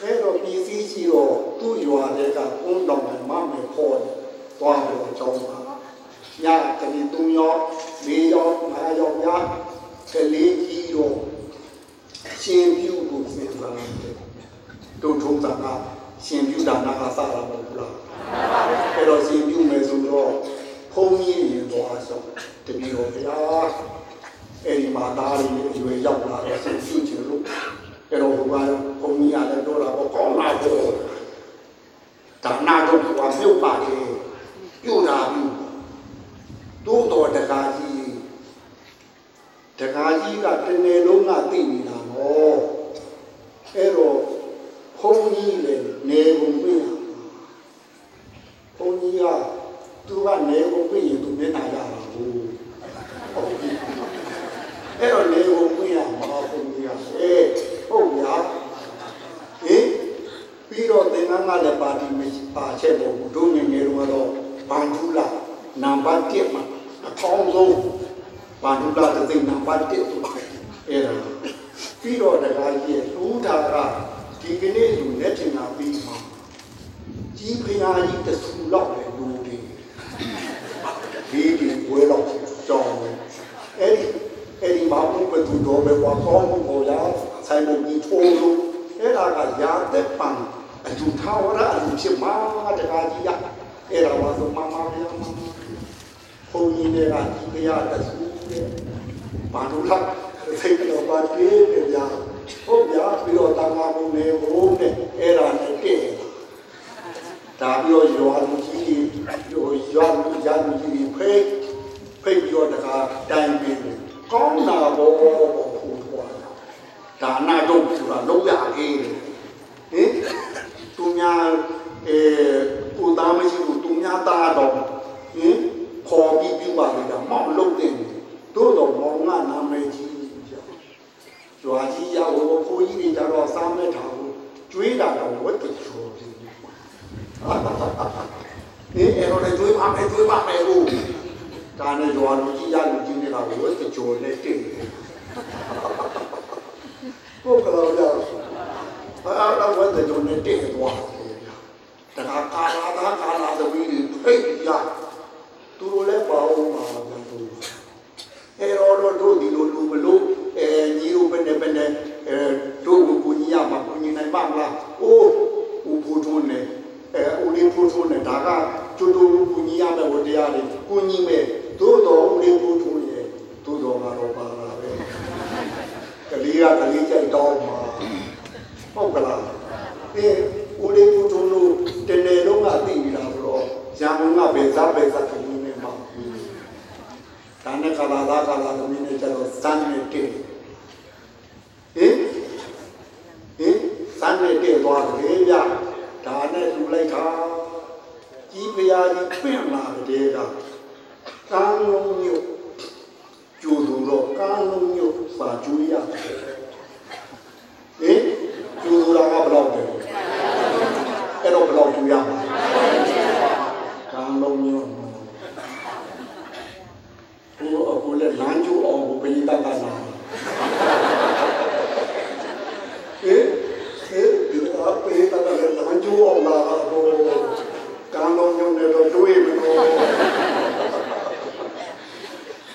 အဲ့တော့ပစ္စည်းရှိတော့သူ့ရွာတဲ့ကကုန်းတော်မှာမမေခေါ်တယ်သွားတော့ကြောင်းပါ ညကလေး၃ယောက်၄ယောက်၅ယောက်ညကလေးကြီးတော့ရှင်ပြုကိုစဉ်းစားတယ်တို့ထုံးတာကရှင်ပြုတာနာကစားတာမဟုတ်ဘူးလားအဲ့တော့ရှင်ပြုမယ်ဆိုတော့ဘုန်းကြီးရင်သွားဆောင်တပည့်တော်ဘုရားအဲ့ဒီမှာသားရင်းရွယ်ရောက်လာတော့ရှင်ပြုချင်လို့အဲ့တော့ဘုရားဘုန်းကြီးကလည်းတော့လာတော့ကောင်းလာတော့ဒါနာတော့ဘုရားပြုတ်ပါလေပြုတ်တာပြုတ် သို့တော်တကားကြီးတကားကြီးကတနေ့လုံးကသိနေတာနော်အဲ့တော့ဘုန်းကြီးလည်းနေကုန်ပြီဘုန်းကြီးကသူကနေကုန်ပြီသူမျက်နှာရတာဘူးဟုတ်ပြီအဲ့တော့နေကုန်ပြီရမှာဘုန်းကြီးကအေးဟုတ်ဗျာဟင်ပြီးတော့သင်္ကန်းကလည်းပါတီမရှိပါချက်ပေါ့တို့ငယ်ငယ်တော့တော့ဘန်ဒူလာနံပါတ်1မှာအကောင်းဆုံးဘာဒုလာတဲ့သိနံပါတ်1ဆိုအဲ့ဒါပြီးတော့တခါကြီးရဲ့လူတာကဒီကနေ့လူနဲ့တင်တာပြီးမှာကြီးဖရာကြီးတဆူလောက်ပဲလူတွေဒီဒီဝဲလောက်ကြောင်းပဲအဲ့ဒီအဲ့ဒီမှာဘုပတူတော်ပဲကွာကောင်းဖို့ပေါ်လာဆိုင်မကြီးထိုးလို့အဲ့ဒါကရာတဲ့ပံအတူထာဝရအလူဖြစ်မှာတခါကြီးရအဲ့ဒါပါဆိုမမဗျာမမ ဘုန်းကြီးတွေကဒီကရတဆူတဲ့ဘာလို့လဲစိတ်တော်ပါပြေးနေကြဟုတ်ပြပြီးတော့တန်ခါဘုံနေဘုံနဲ့အဲ့ဒါနဲ့တည့်ဒါပြီးတော့ရွာလူကြီးတွေရွာလူရာလူကြီးတွေဖိတ်ဖိတ်ပြီးတော့တခါတိုင်ပင်ကောင်းတာဘောဘောဖို့သွားဒါနာတော့ဆိုတာလုံးရအေးဟင်သူများအဲကိုသားမရှိဘူးသူများသားတော့ဟင် ခေါ်ပြီးပြပါလေတော့မောင်လုံးတင်တယ်တို့တော့မောင်ကနာမည်ကြီးကြောင့်ကျွာကြီးရဝဖိုးကြီးတွေကြတော့စားမဲ့ထားဘူးကျွေးတာတော့ဝတ်တချိုးပြီအေးအဲ့တော့လည်းကျွေးပါမယ်ကျွေးပါမယ်လို့ဒါနဲ့ကျွာလူကြီးရလူကြီးတွေကဝတ်တချိုးနဲ့တင်တယ် ဟုတ်ကဲ့တော့ကြောက်အဲ့တော့ဝတ်တချိုးနဲ့တင်သွားတယ်တခါကာလာသာကာလာသမီးတွေဖိတ်ရ သူတို့လည်းပါအောင်ပါပဲသူအဲတော့တို့ဒီလိုလူမလို့အဲညီတို့ပဲနဲ့ပဲနဲ့အဲတို့ကိုကိုကြီးရမှာကိုကြီးနိုင်ပါမလားအိုးဦးဖို့ထုံး ကကလေးကြိုက်တော့မှာဟုတ်ကလားအေးဦးလေးဦးထုံးလို့တနေ့လုံးကသိပြီလားဆိုတော့ရန်ကုန်ကဘယ်စားဘယ်စားကလေးနဲ့မှာဒါနဲ့ကလာသားကလာသမီးနဲ့ကျတော့စမ်းနေတယ်ဟင်ဟင်စမ်းနေတယ်သွားတယ်ဗျဒါနဲ့လူလိုက်တာကြီးဖရာကြီးပြင့်လာတဲ့ကကံလုံးမျိုးကျူသူတော့ကံလုံးမျိုးစာကျူးရတယ်ဟင်ကျူသူကဘယ်တော့လဲအဲ့တော့ဘယ်တော့ကျူးရမှာကံလုံးမျိုးဘုရားအခုလည်းလမ်းကျူအောင်ဘုရားတတ်တာလားဟင်ဟင်ဒီအပေတတ်တာလည်းလမ်းကျူအောင်လာတော့ကံလုံးမျိုးနဲ့တော့တွေးမလို့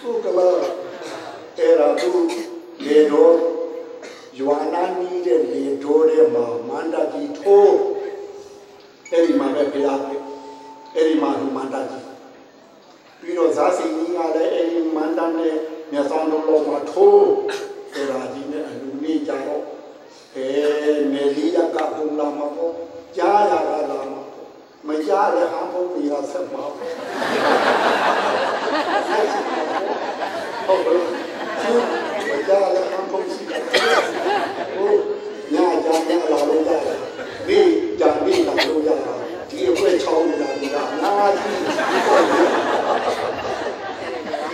ဟုတ်ကလားအဲ့ဒါသူလေတော့ယွာနာနီးတဲ့လေတော်တဲ့မှာမန္တကြီးထိုးအဲ့ဒီမှာပဲဖရားအဲ့ဒီမှာဒီမန္တကြီးပြီးတော့ဇာစီကြီးကလည်းအဲ့ဒီမန္တနဲ့မြတ်ဆောင်တော်တော်မှာထိုးအဲ့ဒါကြီးနဲ့အလူနေကြတော့အဲနေလီရကဘုံလာမှာပေါ့ကြားရတာလာမှာပေါ့ မကြားတဲ့ဟန်ဖို့ပြရဆက်မှာပေါ့ဟုတ်ကဲ့မကြားတဲ့ဟန်ဖို့ရှိတယ်ဟုတ်ညကြညလာလို့ရတယ်ဒီကြဒီလာလို့ရတယ်ဒီအခွဲချောင်းနေတာကနာကြီးဟ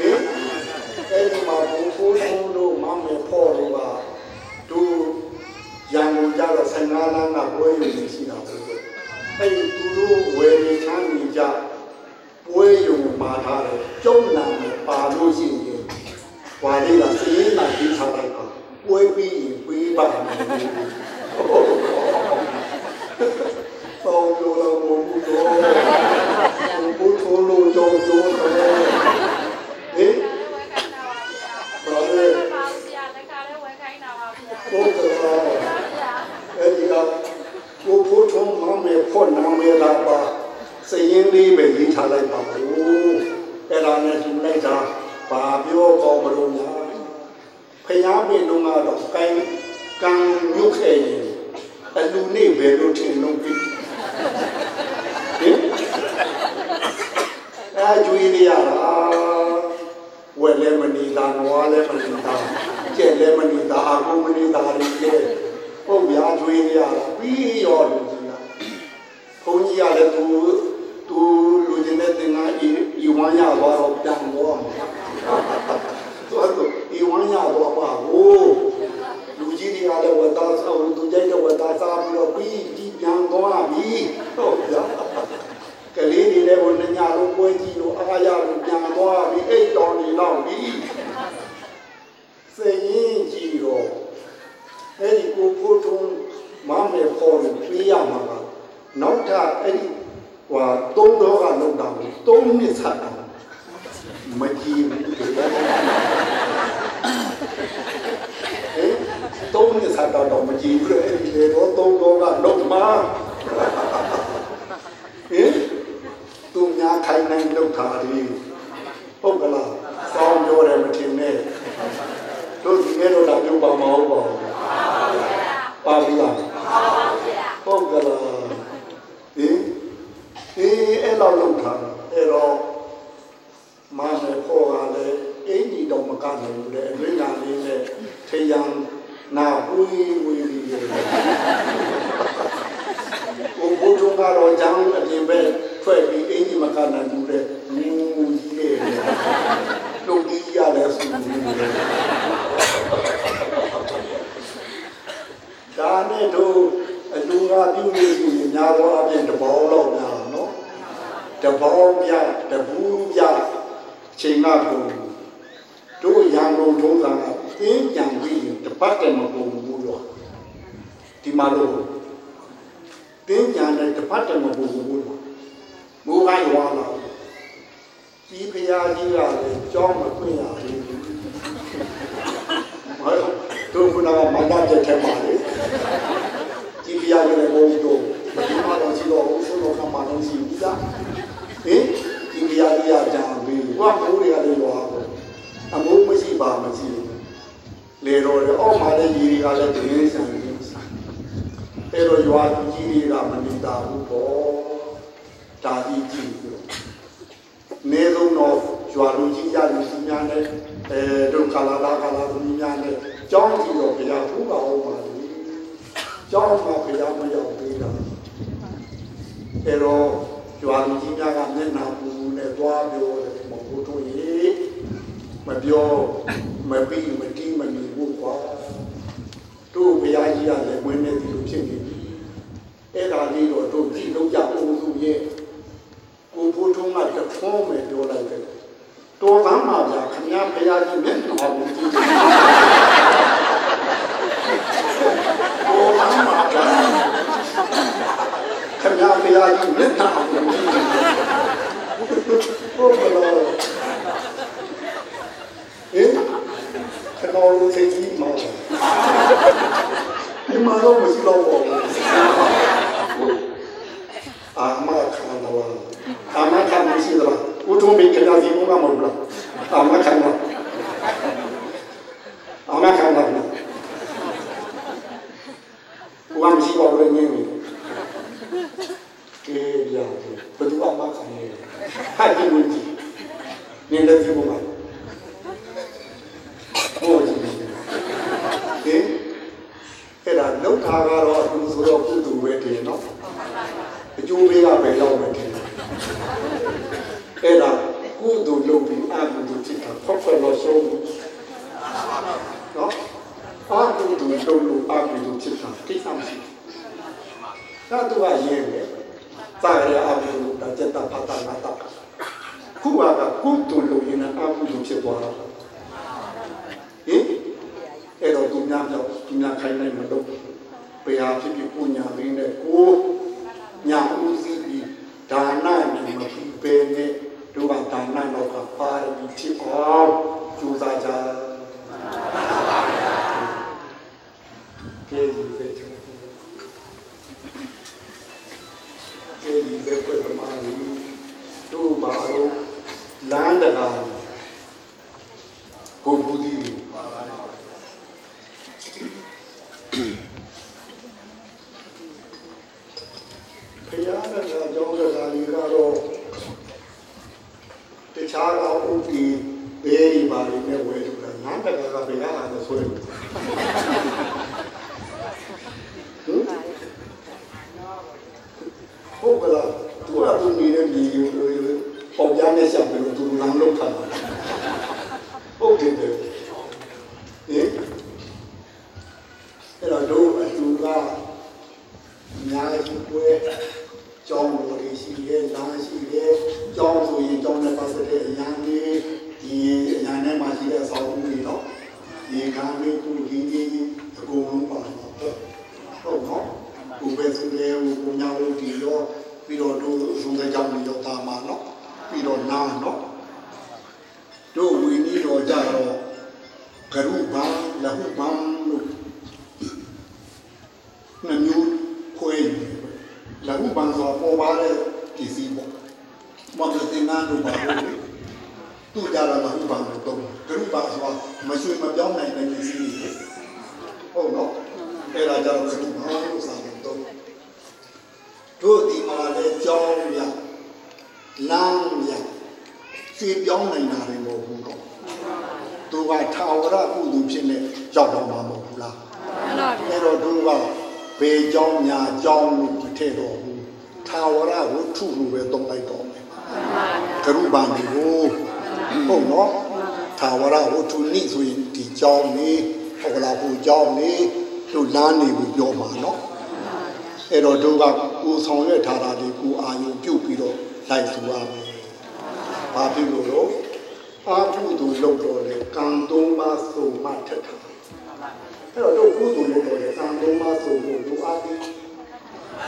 င်အဲ့ဒီမှာဘုံကိုယ်ဆုံးလို့မမေဖို့လို့ကသူရန်ကုန်ကြတော့ဆန္ဒလန်းကဘွဲရည်ရှိတာပေါ့အဲ့ဒီသူတို့ဝယ်နေချမ်းနေကြပွဲရုံမှာထားတယ်ကျုံနာနဲ့ပါလို့ရှိရင်ဟွာလေးကစီးနာပြီးထားလိုက်ပါပွဲပြီးရင်ပြီးပါမယ်တော့ပြောလို့မဟုတ်ဘူးတော့ဘုထိုးလို့ကြောင်းကြောင်းတယ်ဟင် ဝယ်ခိုင်းတာပါဗျာ။ပါဦးဗျာ။လက်ကားလည်းဝယ်ခိုင်းတာပါဗျာ ဘုရား ။ဗျာ အဲ့ဒီကကိုဘုထုံးမမေဖို့နာမေလာပါစရင်လေးပဲရေးထားလိုက်ပါဘူးအဲ့ဒါနဲ့သူလိုက်တာဘာပြောကောင်းမလို့များဖျားပင်လုံးကတော့ကိုင်းကံမြုပ်ခဲ့ရင်အလူနေပဲလို့ထင်လို့ပြီဟင်အဲကျွေးရရတာဝယ်လည်းမနေတာနွားလည်းမနေတာကျက်လည်းမနေတာအကူမနေတာလေဟုတ်ဗျာကျွေးရရတာပြီးရောလူကြီးကဘုန်းကြီးကလည်းသူသူလူချင်းတဲ့တင်ကဤဤဝမ်းရသွားတော့ပြန်သွားမှာသူကဤဝမ်းရသွားပါဟိုလူကြီးတွေကလည်းဝတ်သားဆောင်သူကြိုက်တဲ့ဝတ်သားစားပြီးတော့ပြီးဒီပြန်သွားပြီဟုတ်ဗျာကလေးတွေလည်းဟိုညလုံးပွဲကြီးလို့အားရလို့ပြန်သွားပြီအိတ်တော် နေတော့ပြီစိတ်ရင်းကြည့်တော့အဲ့ဒီကိုဖို့ထုံးမမေဖို့ပြီးရမှာကနောက်ထပ်အဲ့ဒီဟိုသုံးတော့ကလောက်တာကိုသုံးနှစ်ဆက်တာမကြည့်ဘူးဟဲ့သုံးနှစ်ဆက်တော့မကြည့်ဘူးအဲ့ဒီလေတော့သုံးတော့ကလောက်မှာဟင်သူများခိုင်းနိုင်လောက်တာဒီဟုတ်ကလား စောင်းပြောတယ်မထင်နဲ့တို့ဒီနေ့တော့ဒါပြောပါမဟုတ်ပါဘူးပါဘူးလားဟုတ်ကလားဟင်အေးအဲ့လောက်လောက်တာအဲ့တော့မမေဖော်ကလည်းအင်းကြီးတော့မကနိုင်ဘူးလေအရင်းနာလေးနဲ့ထေယံနာဝီဝီရီဘုဘုထုံကတော့ကြောင်းအပြင်ပဲထွက်ပြီးအင်းကြီးမကနိုင်ဘူးလေငူကြီးလေလုံကြီးရလဲဆူနေတယ် ဒါနဲ့တို့အလူငါပြုနေပြီများသောအပြင်တဘောလောက်များနော်တဘောပြတဘူးပြချိန်ကကုန်တို့ရန်ကုန်ထုံးစံကသင်ကြံပြီးရင်တပတ်တည်းမကုန်ဘူးတော့ဒီမှာလို့သင်ကြံတဲ့တပတ်တည်းမကုန်ဘူးတော့မိုးကိုင်းဝါလာဒီဖရာကြီးကလည်းကြောင်းမခွင့်ရဘူး ဟဲ့တို့ကလည်းမန္တတဲ့ထဲမှာလေဒီဖရာကြီးလည်းဘုန်းတော်ဒီမှာတော့ရှိတော့ဆိုတော့ကမှတော့ရှိဘူးလားဟင်ဒီဖရာကြီးကကြာပြီဘာမိုးတွေကလည်းရွာပေါ့အမိုးမရှိပါမရှိလေတော်ရအောက်မှာလည်းရေတွေကလည်းဒင်းဆန်နေအဲ့တော့ရွာကြီးတွေကမနေတာဘူးပေါ့ဒါကြီးကြည့်ပြီးတော့နေဆုံးတော့ရွာလူကြီးရလူကြီးများနဲ့ အဲဒုက္ခလာတာကလာလူကြီးများနဲ့ကြောင်းကြည့်တော့ဘုရားဖူးပါအောင်ပါလေကြောင်းမှာဘုရားမရောက်သေးတာအဲ့တော့ရွာလူကြီးများကမျက်နှာပူနဲ့သွားပြောတယ်မဟုတ်တို့ရေမပြောမပြီးမတီးမနေဘူးကွာတို့ဘုရားကြီးကလည်းဝင်းနေတယ်လို့ဖြစ်နေပြီအဲ့ဒါလေးတော့တို့ကြည့်လို့ကြအောင်လို့ရဲ့ကိုဘိုးထုံးကတဖုံးမယ်ပြောလိုက်တယ် တော်သားမှာဗျာခင်ဗျားဘုရားကြီးမျက်နှာပူကြည့်တယ်တော်သားမှာဗျာခင်ဗျားဘုရားကြီးမျက်နှာပူကြည့်တယ်ဟုတ်ကဲ့ဟင်ကျွန်တော်တို့သိကြီးမှာဒီမှာတော့မရှိတော့ဘူးအာမခံတော့အာမခံမရှိတော့ ဦးထုံးမိခင်ကဒီဘုံကမဟုတ်လားအာမခံတော့အာမခံတော့ဘုရားမရှိပါဘူးလေငင်းနေကဲကြတယ်ဘယ်သူအာမခံနေလဲဟာဒီဝင်ကြီးနင်းတဲ့ဒီဘုံကဟိုကြည့်ဟင်အဲ့ဒါလောက်တာကတော့အတူဆိုတော့ကုသိုလ်ပဲတည်နော်အကျိုးပေးကပဲလောက်ပဲတည် အဲ့ဒါကုသိုလ်လုပ်ပြီးအကုသိုလ်ဖြစ်တာဖောက်ဖက်လို့ဆုံးဘူးနော်အကုသိုလ်လုပ်လို့အကုသိုလ်ဖြစ်တာကိစ္စမရှိဘူးဒါတော့ရဲမယ်သာရအကုသိုလ်တာစက်တာဖတ်တာနာတာခုကကုသိုလ်လုပ်ရင်အကုသိုလ်ဖြစ်သွားတာဟင်အဲ့တော့သူများကြောင့်သူများခိုင်းနိုင်မလို့ဘယ်ဟာဖြစ်ဖြစ်ကိုညာရင်းနဲ့ကိုညာ သူကြတာလဟုဘံလို့တော့ကရုဘာဆိုတာမရွှေမပြောင်းနိုင်တဲ့ပစ္စည်းတွေဟုတ်နော်အဲ့ဒါကြတော့ကရုဘာလို့စာလို့တော့တို့ဒီမှာလည်းကြောင်းရလမ်းရဖြေပြောင်းနိုင်တာတွေမဟုတ်ဘူးတော့သူကထာဝရကုသိုလ်ဖြစ်နေရောက်တော့မှာမဟုတ်ဘူးလားအဲ့တော့သူကဘေးကြောင်းညာကြောင်းလို့မထည့်တော့ဘူးထာဝရဝတ္ထုလိုပဲသုံးလိုက်တော့မယ်ကရုပါဏီကို ဟုတ်နော်ထာဝရဝတ္ထုနိဆိုရင်ဒီကြောင်းနေဟုတ်ကလားဟိုကြောင်းနေတို့လမ်းနေကိုပြောမှာနော်အဲ့တော့တို့ကကိုဆောင်ရွက်ထားတာလေးကိုအာယုပြုတ်ပြီးတော့လိုက်သူရမယ်ဘာဖြစ်လို့လဲအာထုသူလောက်တော့လေကံသုံးပါးစုံမထက်တာအဲ့တော့တို့ကုသိုလ်လောက်တော့လေကံသုံးပါးစုံကိုတို့အားပြီး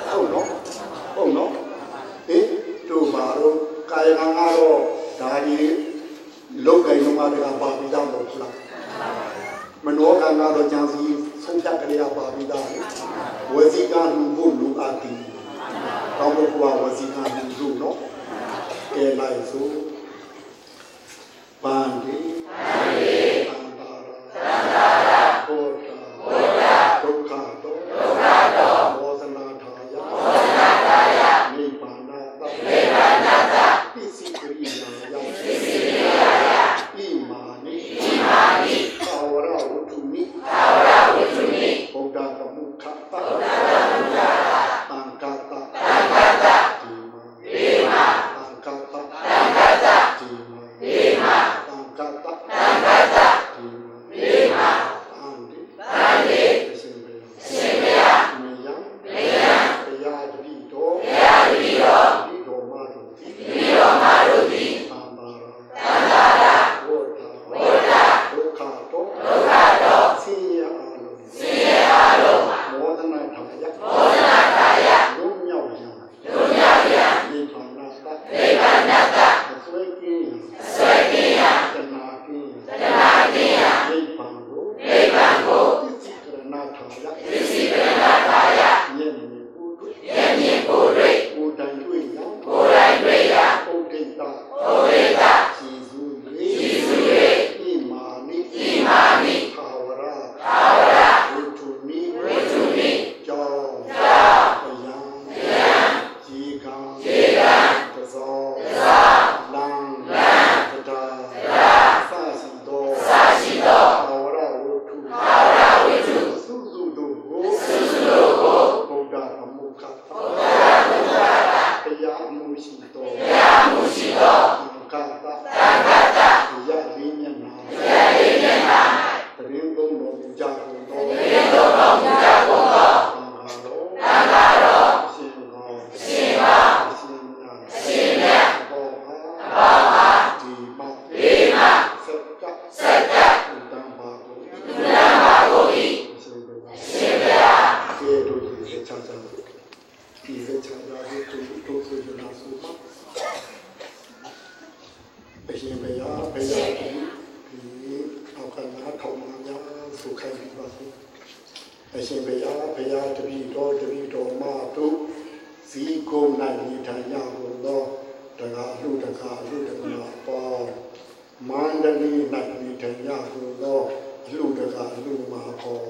ဟုတ်နော်ဟုတ်နော်ဟင်တို့ပါတော့ကာယကံကတော့ဒါကြီး လောက်ကင်လုံးမတကပါပြီးတော့မဟုတ်လားမနောကံကတော့ကြံစီဆုံးဖြတ်ကြရပါပြီးသားဝစီကလူဖို့လူအပ်ပြီးတော့ဘုရားဝစီကလူလို့နော်ကဲလိုက်ဆိုပန္တိပန္တိပန္တာ ဇီကုံနိုင်နေထိုင်ကြကုန်သောတကားလူတကားလူတကားပေါ်မန္တလေး၌နေထိုင်ကြကုန်သောလူတကားလူမှာပေါ်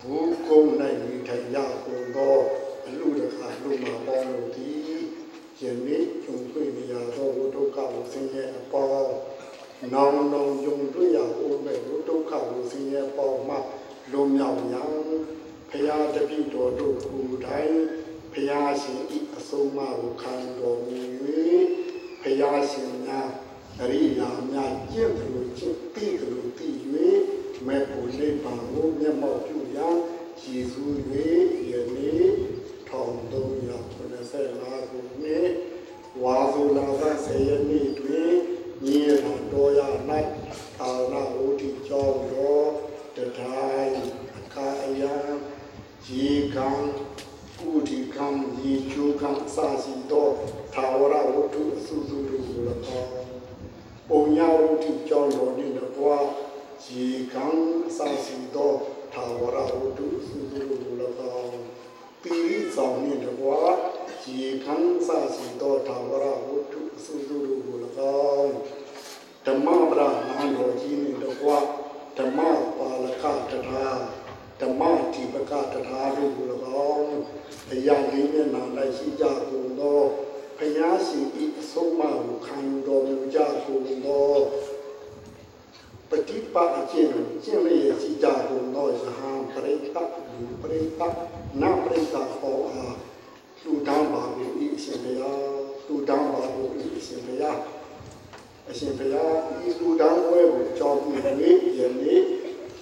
ဘူကုံ၌နေထိုင်ကြကုန်သောလူတကားလူမှာပေါ်တို့သည်ယနေ့ကျုံတွေ့နေရသောဝိဒုက္ခကိုဆင်းရဲအပေါ်နောင်နောင်ယုံတွေ့ရအောင်မဲ့ဝိဒုက္ခကိုဆင်းရဲပေါ်မှလွန်မြောက်ရန်ဖရာတပည့်တော်တို့ကိုယ်တိုင် ဖရာရှင်ဤအဆုံးအမကိုခံတော်မူ၍ဖရာရှင်များအရိယာများကျင့်သူကျင့်တိသူတိ၍မဲ့ကိုလိပ်ပါကိုမျက်မှောက်ပြုရန်ယေရှု၍ယနေ့ထောင်တော်ရ95ခုနှစ်ဝါဇုလာသဆေယနေ့တွင်ညီရတော်ရ၌အာနာဝတိကျောင်းတော်တတိုင်းအခါအယံရေကံ ဥဒီကံရေချိုးကံအစရှိသောသာဝရဝတ္ထုအစုစုတို့ကို၎င်းပုံညာဝတ္ထုကျောင်းတော်နှင့်တကွာရေကံအစရှိသောသာဝရဝတ္ထုအစုစုတို့ကို၎င်းပိရိဆောင်နှင့်တကွာရေကံအစရှိသောသာဝရဝတ္ထုအစုစုတို့ကို၎င်းဓမ္မပဒနာတော်ကြီးနှင့်တကွာဓမ္မပါလကတရားဓမ္မဒီပကတရားတို့ကို၎င်း အရာလေးမျက်နှာ၌ရှိကြကုန်သောဘုရားရှင်ဤအဆုံးအမကိုခံယူတော်မူကြကုန်သောပฏิပတ်အကျင့်ကိုကျင့်လျက်ရှိကြကုန်သောယဟန်ပရိသတ်လူပရိသတ်နတ်ပရိသတ်ဟောအားလူတန်းပါကိုဤအရှင်ဘုရားလူတန်းပါကိုဤအရှင်ဘုရားအရှင်ဘုရားဤလူတန်းဝဲကိုကြောင်းပြီး၍ယနေ့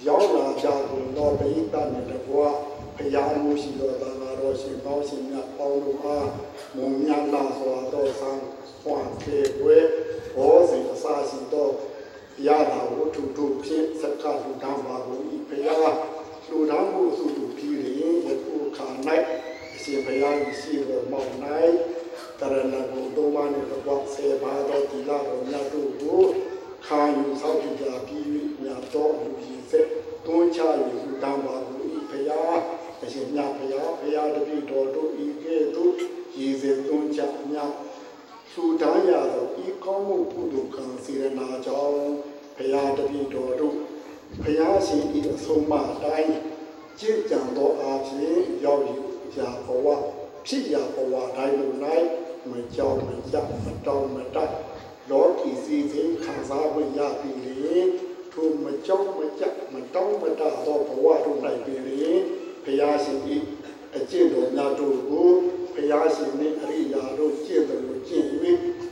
ရောက်လာကြကုန်သောပရိသတ်နှင့်တကွာဘုရားမှုရှိသောသာနာ တော်ရှင်ပေါင်းရှင်များပေါင်းတို့အားမုံမြတ်လာစွာသောသံဟွန်ခေဝဲဘောဇင်အစာရှိသောရတာဝတ္ထုတို့ဖြင့်စက္ကလူတန်းပါကိုဤဘုရားလူတန်းမှုအစုတို့ပြီးရင်ယခုခါ၌အရှင်ဘုရားရှိတော်မောင်၌တရဏဂုံသုံးပါးနှင့်တကွဆေဘာသောတိလတော်မြတ်တို့ကိုခံယူဆောက်တည်ကြပြီး၍မြတ်တော်လူကြီးဆက်တွန်းချ၍လူတန်းပါကိုဤဘုရား အရှင်မြတ်ဘုရားဘုရားတပည့်တော်တို့ဤကဲ့သို့ရည်စင်တွန်းချမြတ်သူတန်းရသောဤကောင်းမှုကုသိုလ်ကံစေရနာကြောင့်ဘုရားတပည့်တော်တို့ဘုရားရှင်ဤအဆုံးအမအတိုင်းကြည်ကြံသောအားဖြင့်ရောက်ယူရာဘဝဖြစ်ရာဘဝတိုင်းလို၌မကြောက်မကြမတောင်းမတတ်လောကီစီစဉ်ခံစားဝရပြီလေထိုမကြောက်မကြမတောင်းမတတ်သောဘဝတို့၌ပြီလေ ဘုရားရှင်ဤအကျင့်တော်များတို့ကိုဘုရားရှင်နှင့်အရိယာတို့ကျင့်တယ်လို့ကျင့်၍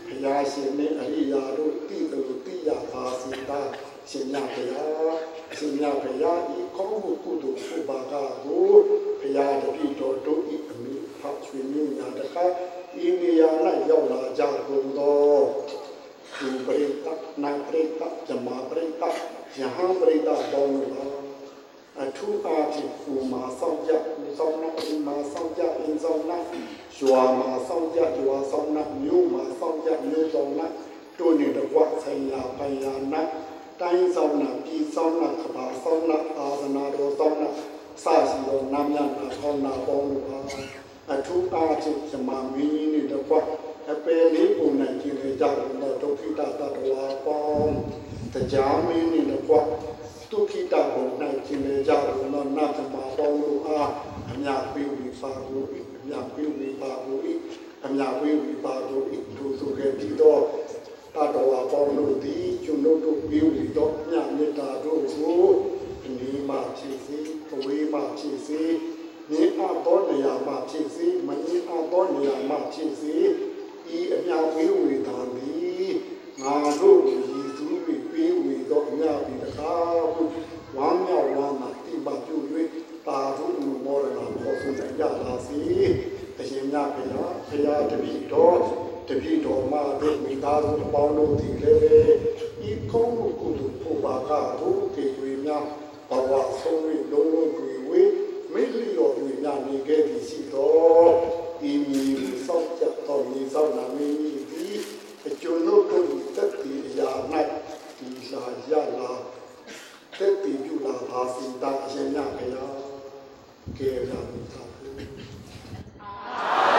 ဘုရားရှင်နှင့်အရိယာတို့တည်တယ်လို့တည်ရပါစေသာရှင်မြတ်ဘုရားရှင်မြတ်ဘုရားဤကောင်းမှုကုသိုလ်ဥပါကကိုဘုရားတပည့်တော်တို့ဤအမိဖတ်ချွေမြညာတခါဤနေရာ၌ရောက်လာကြကုန်သောသူပရိသတ်နာပရိသတ်ဇမာပရိသတ်ယဟန်ပရိသတ်ပေါင်းတို့ အထူးအားဖြင့်ကိုမာဆောင်ကြကိုဆောင်နာအိမ်မာဆောင်ကြအိမ်ဆောင်နာရွာမာဆောင်ကြရွာဆောင်နာမြို့မာဆောင်ကြမြို့ဆောင်နာတို့နေတကွဆိုင်ရာပိုင်ယာနာတိုင်းဆောင်နာပြည်ဆောင်နာကဘာဆောင်နာအာသနာတော်ဆောင်နာစရှိသောနာမည်နာခေါင်းနာပေါင်းတို့အားအထူးအားဖြင့်ဇမာမင်းကြီးနေတကွအပယ်လေးပုံနဲ့ကျင်လေကြသောဒုက္ခိတတတဝါပေါင်းတရားမင်းနေတကွ ဒုက္ခိတဘုံ၌ကျင်လေကြသောနတ်သမပေါင်းတို့အားအမြပေးဝိပါကို၏အမြပေးဝိပါကို၏အမြပေးဝိပါကို၏ဒုစုခဲ့ပြီးတော့တတော်ဝါပေါင်းတို့သည်ကျွန်တို့တို့ပေးဝိတော့မြတ်မေတ္တာတို့ကိုအနီးမှဖြစ်စေအဝေးမှဖြစ်စေမြင်အပ်သောနေရာမှဖြစ်စေမမြင်အပ်သောနေရာမှဖြစ်စေဤအမြပေးဝိတာသည်ငါတို့ကိုရည်စူး ပြီးပေးဝေတော့အမြပြီးတကားဟုဝမ်းမြောက်ဝမ်းသာတိပပြု၍တာတို့လူမောရနာခေါ်ဆိုကြပါစေအရှင်မြတ်ဘုရားဘုရားတပည့်တော်တပည့်တော်မတို့မိသားစုအပေါင်းတို့သည်လည်းဤကုန်းကိုကုသိုလ်ဖို့ပါကတို့ကေွေများဘဝဆုံး၍လုံးလုံးတွေဝေမိလျော်တွေများနေခဲ့သည်ရှိတော်ဤမီစောင့်ကြတော်မီစောင့်နာမည်သည်အကျွန်ုပ်တို့တက်တည်အရာ၌ဒီ လာရလာတက်ပြီပြုလာပါစင်တာအရှင်မြတ်ဘုရားကဲရပါဘုရားအာ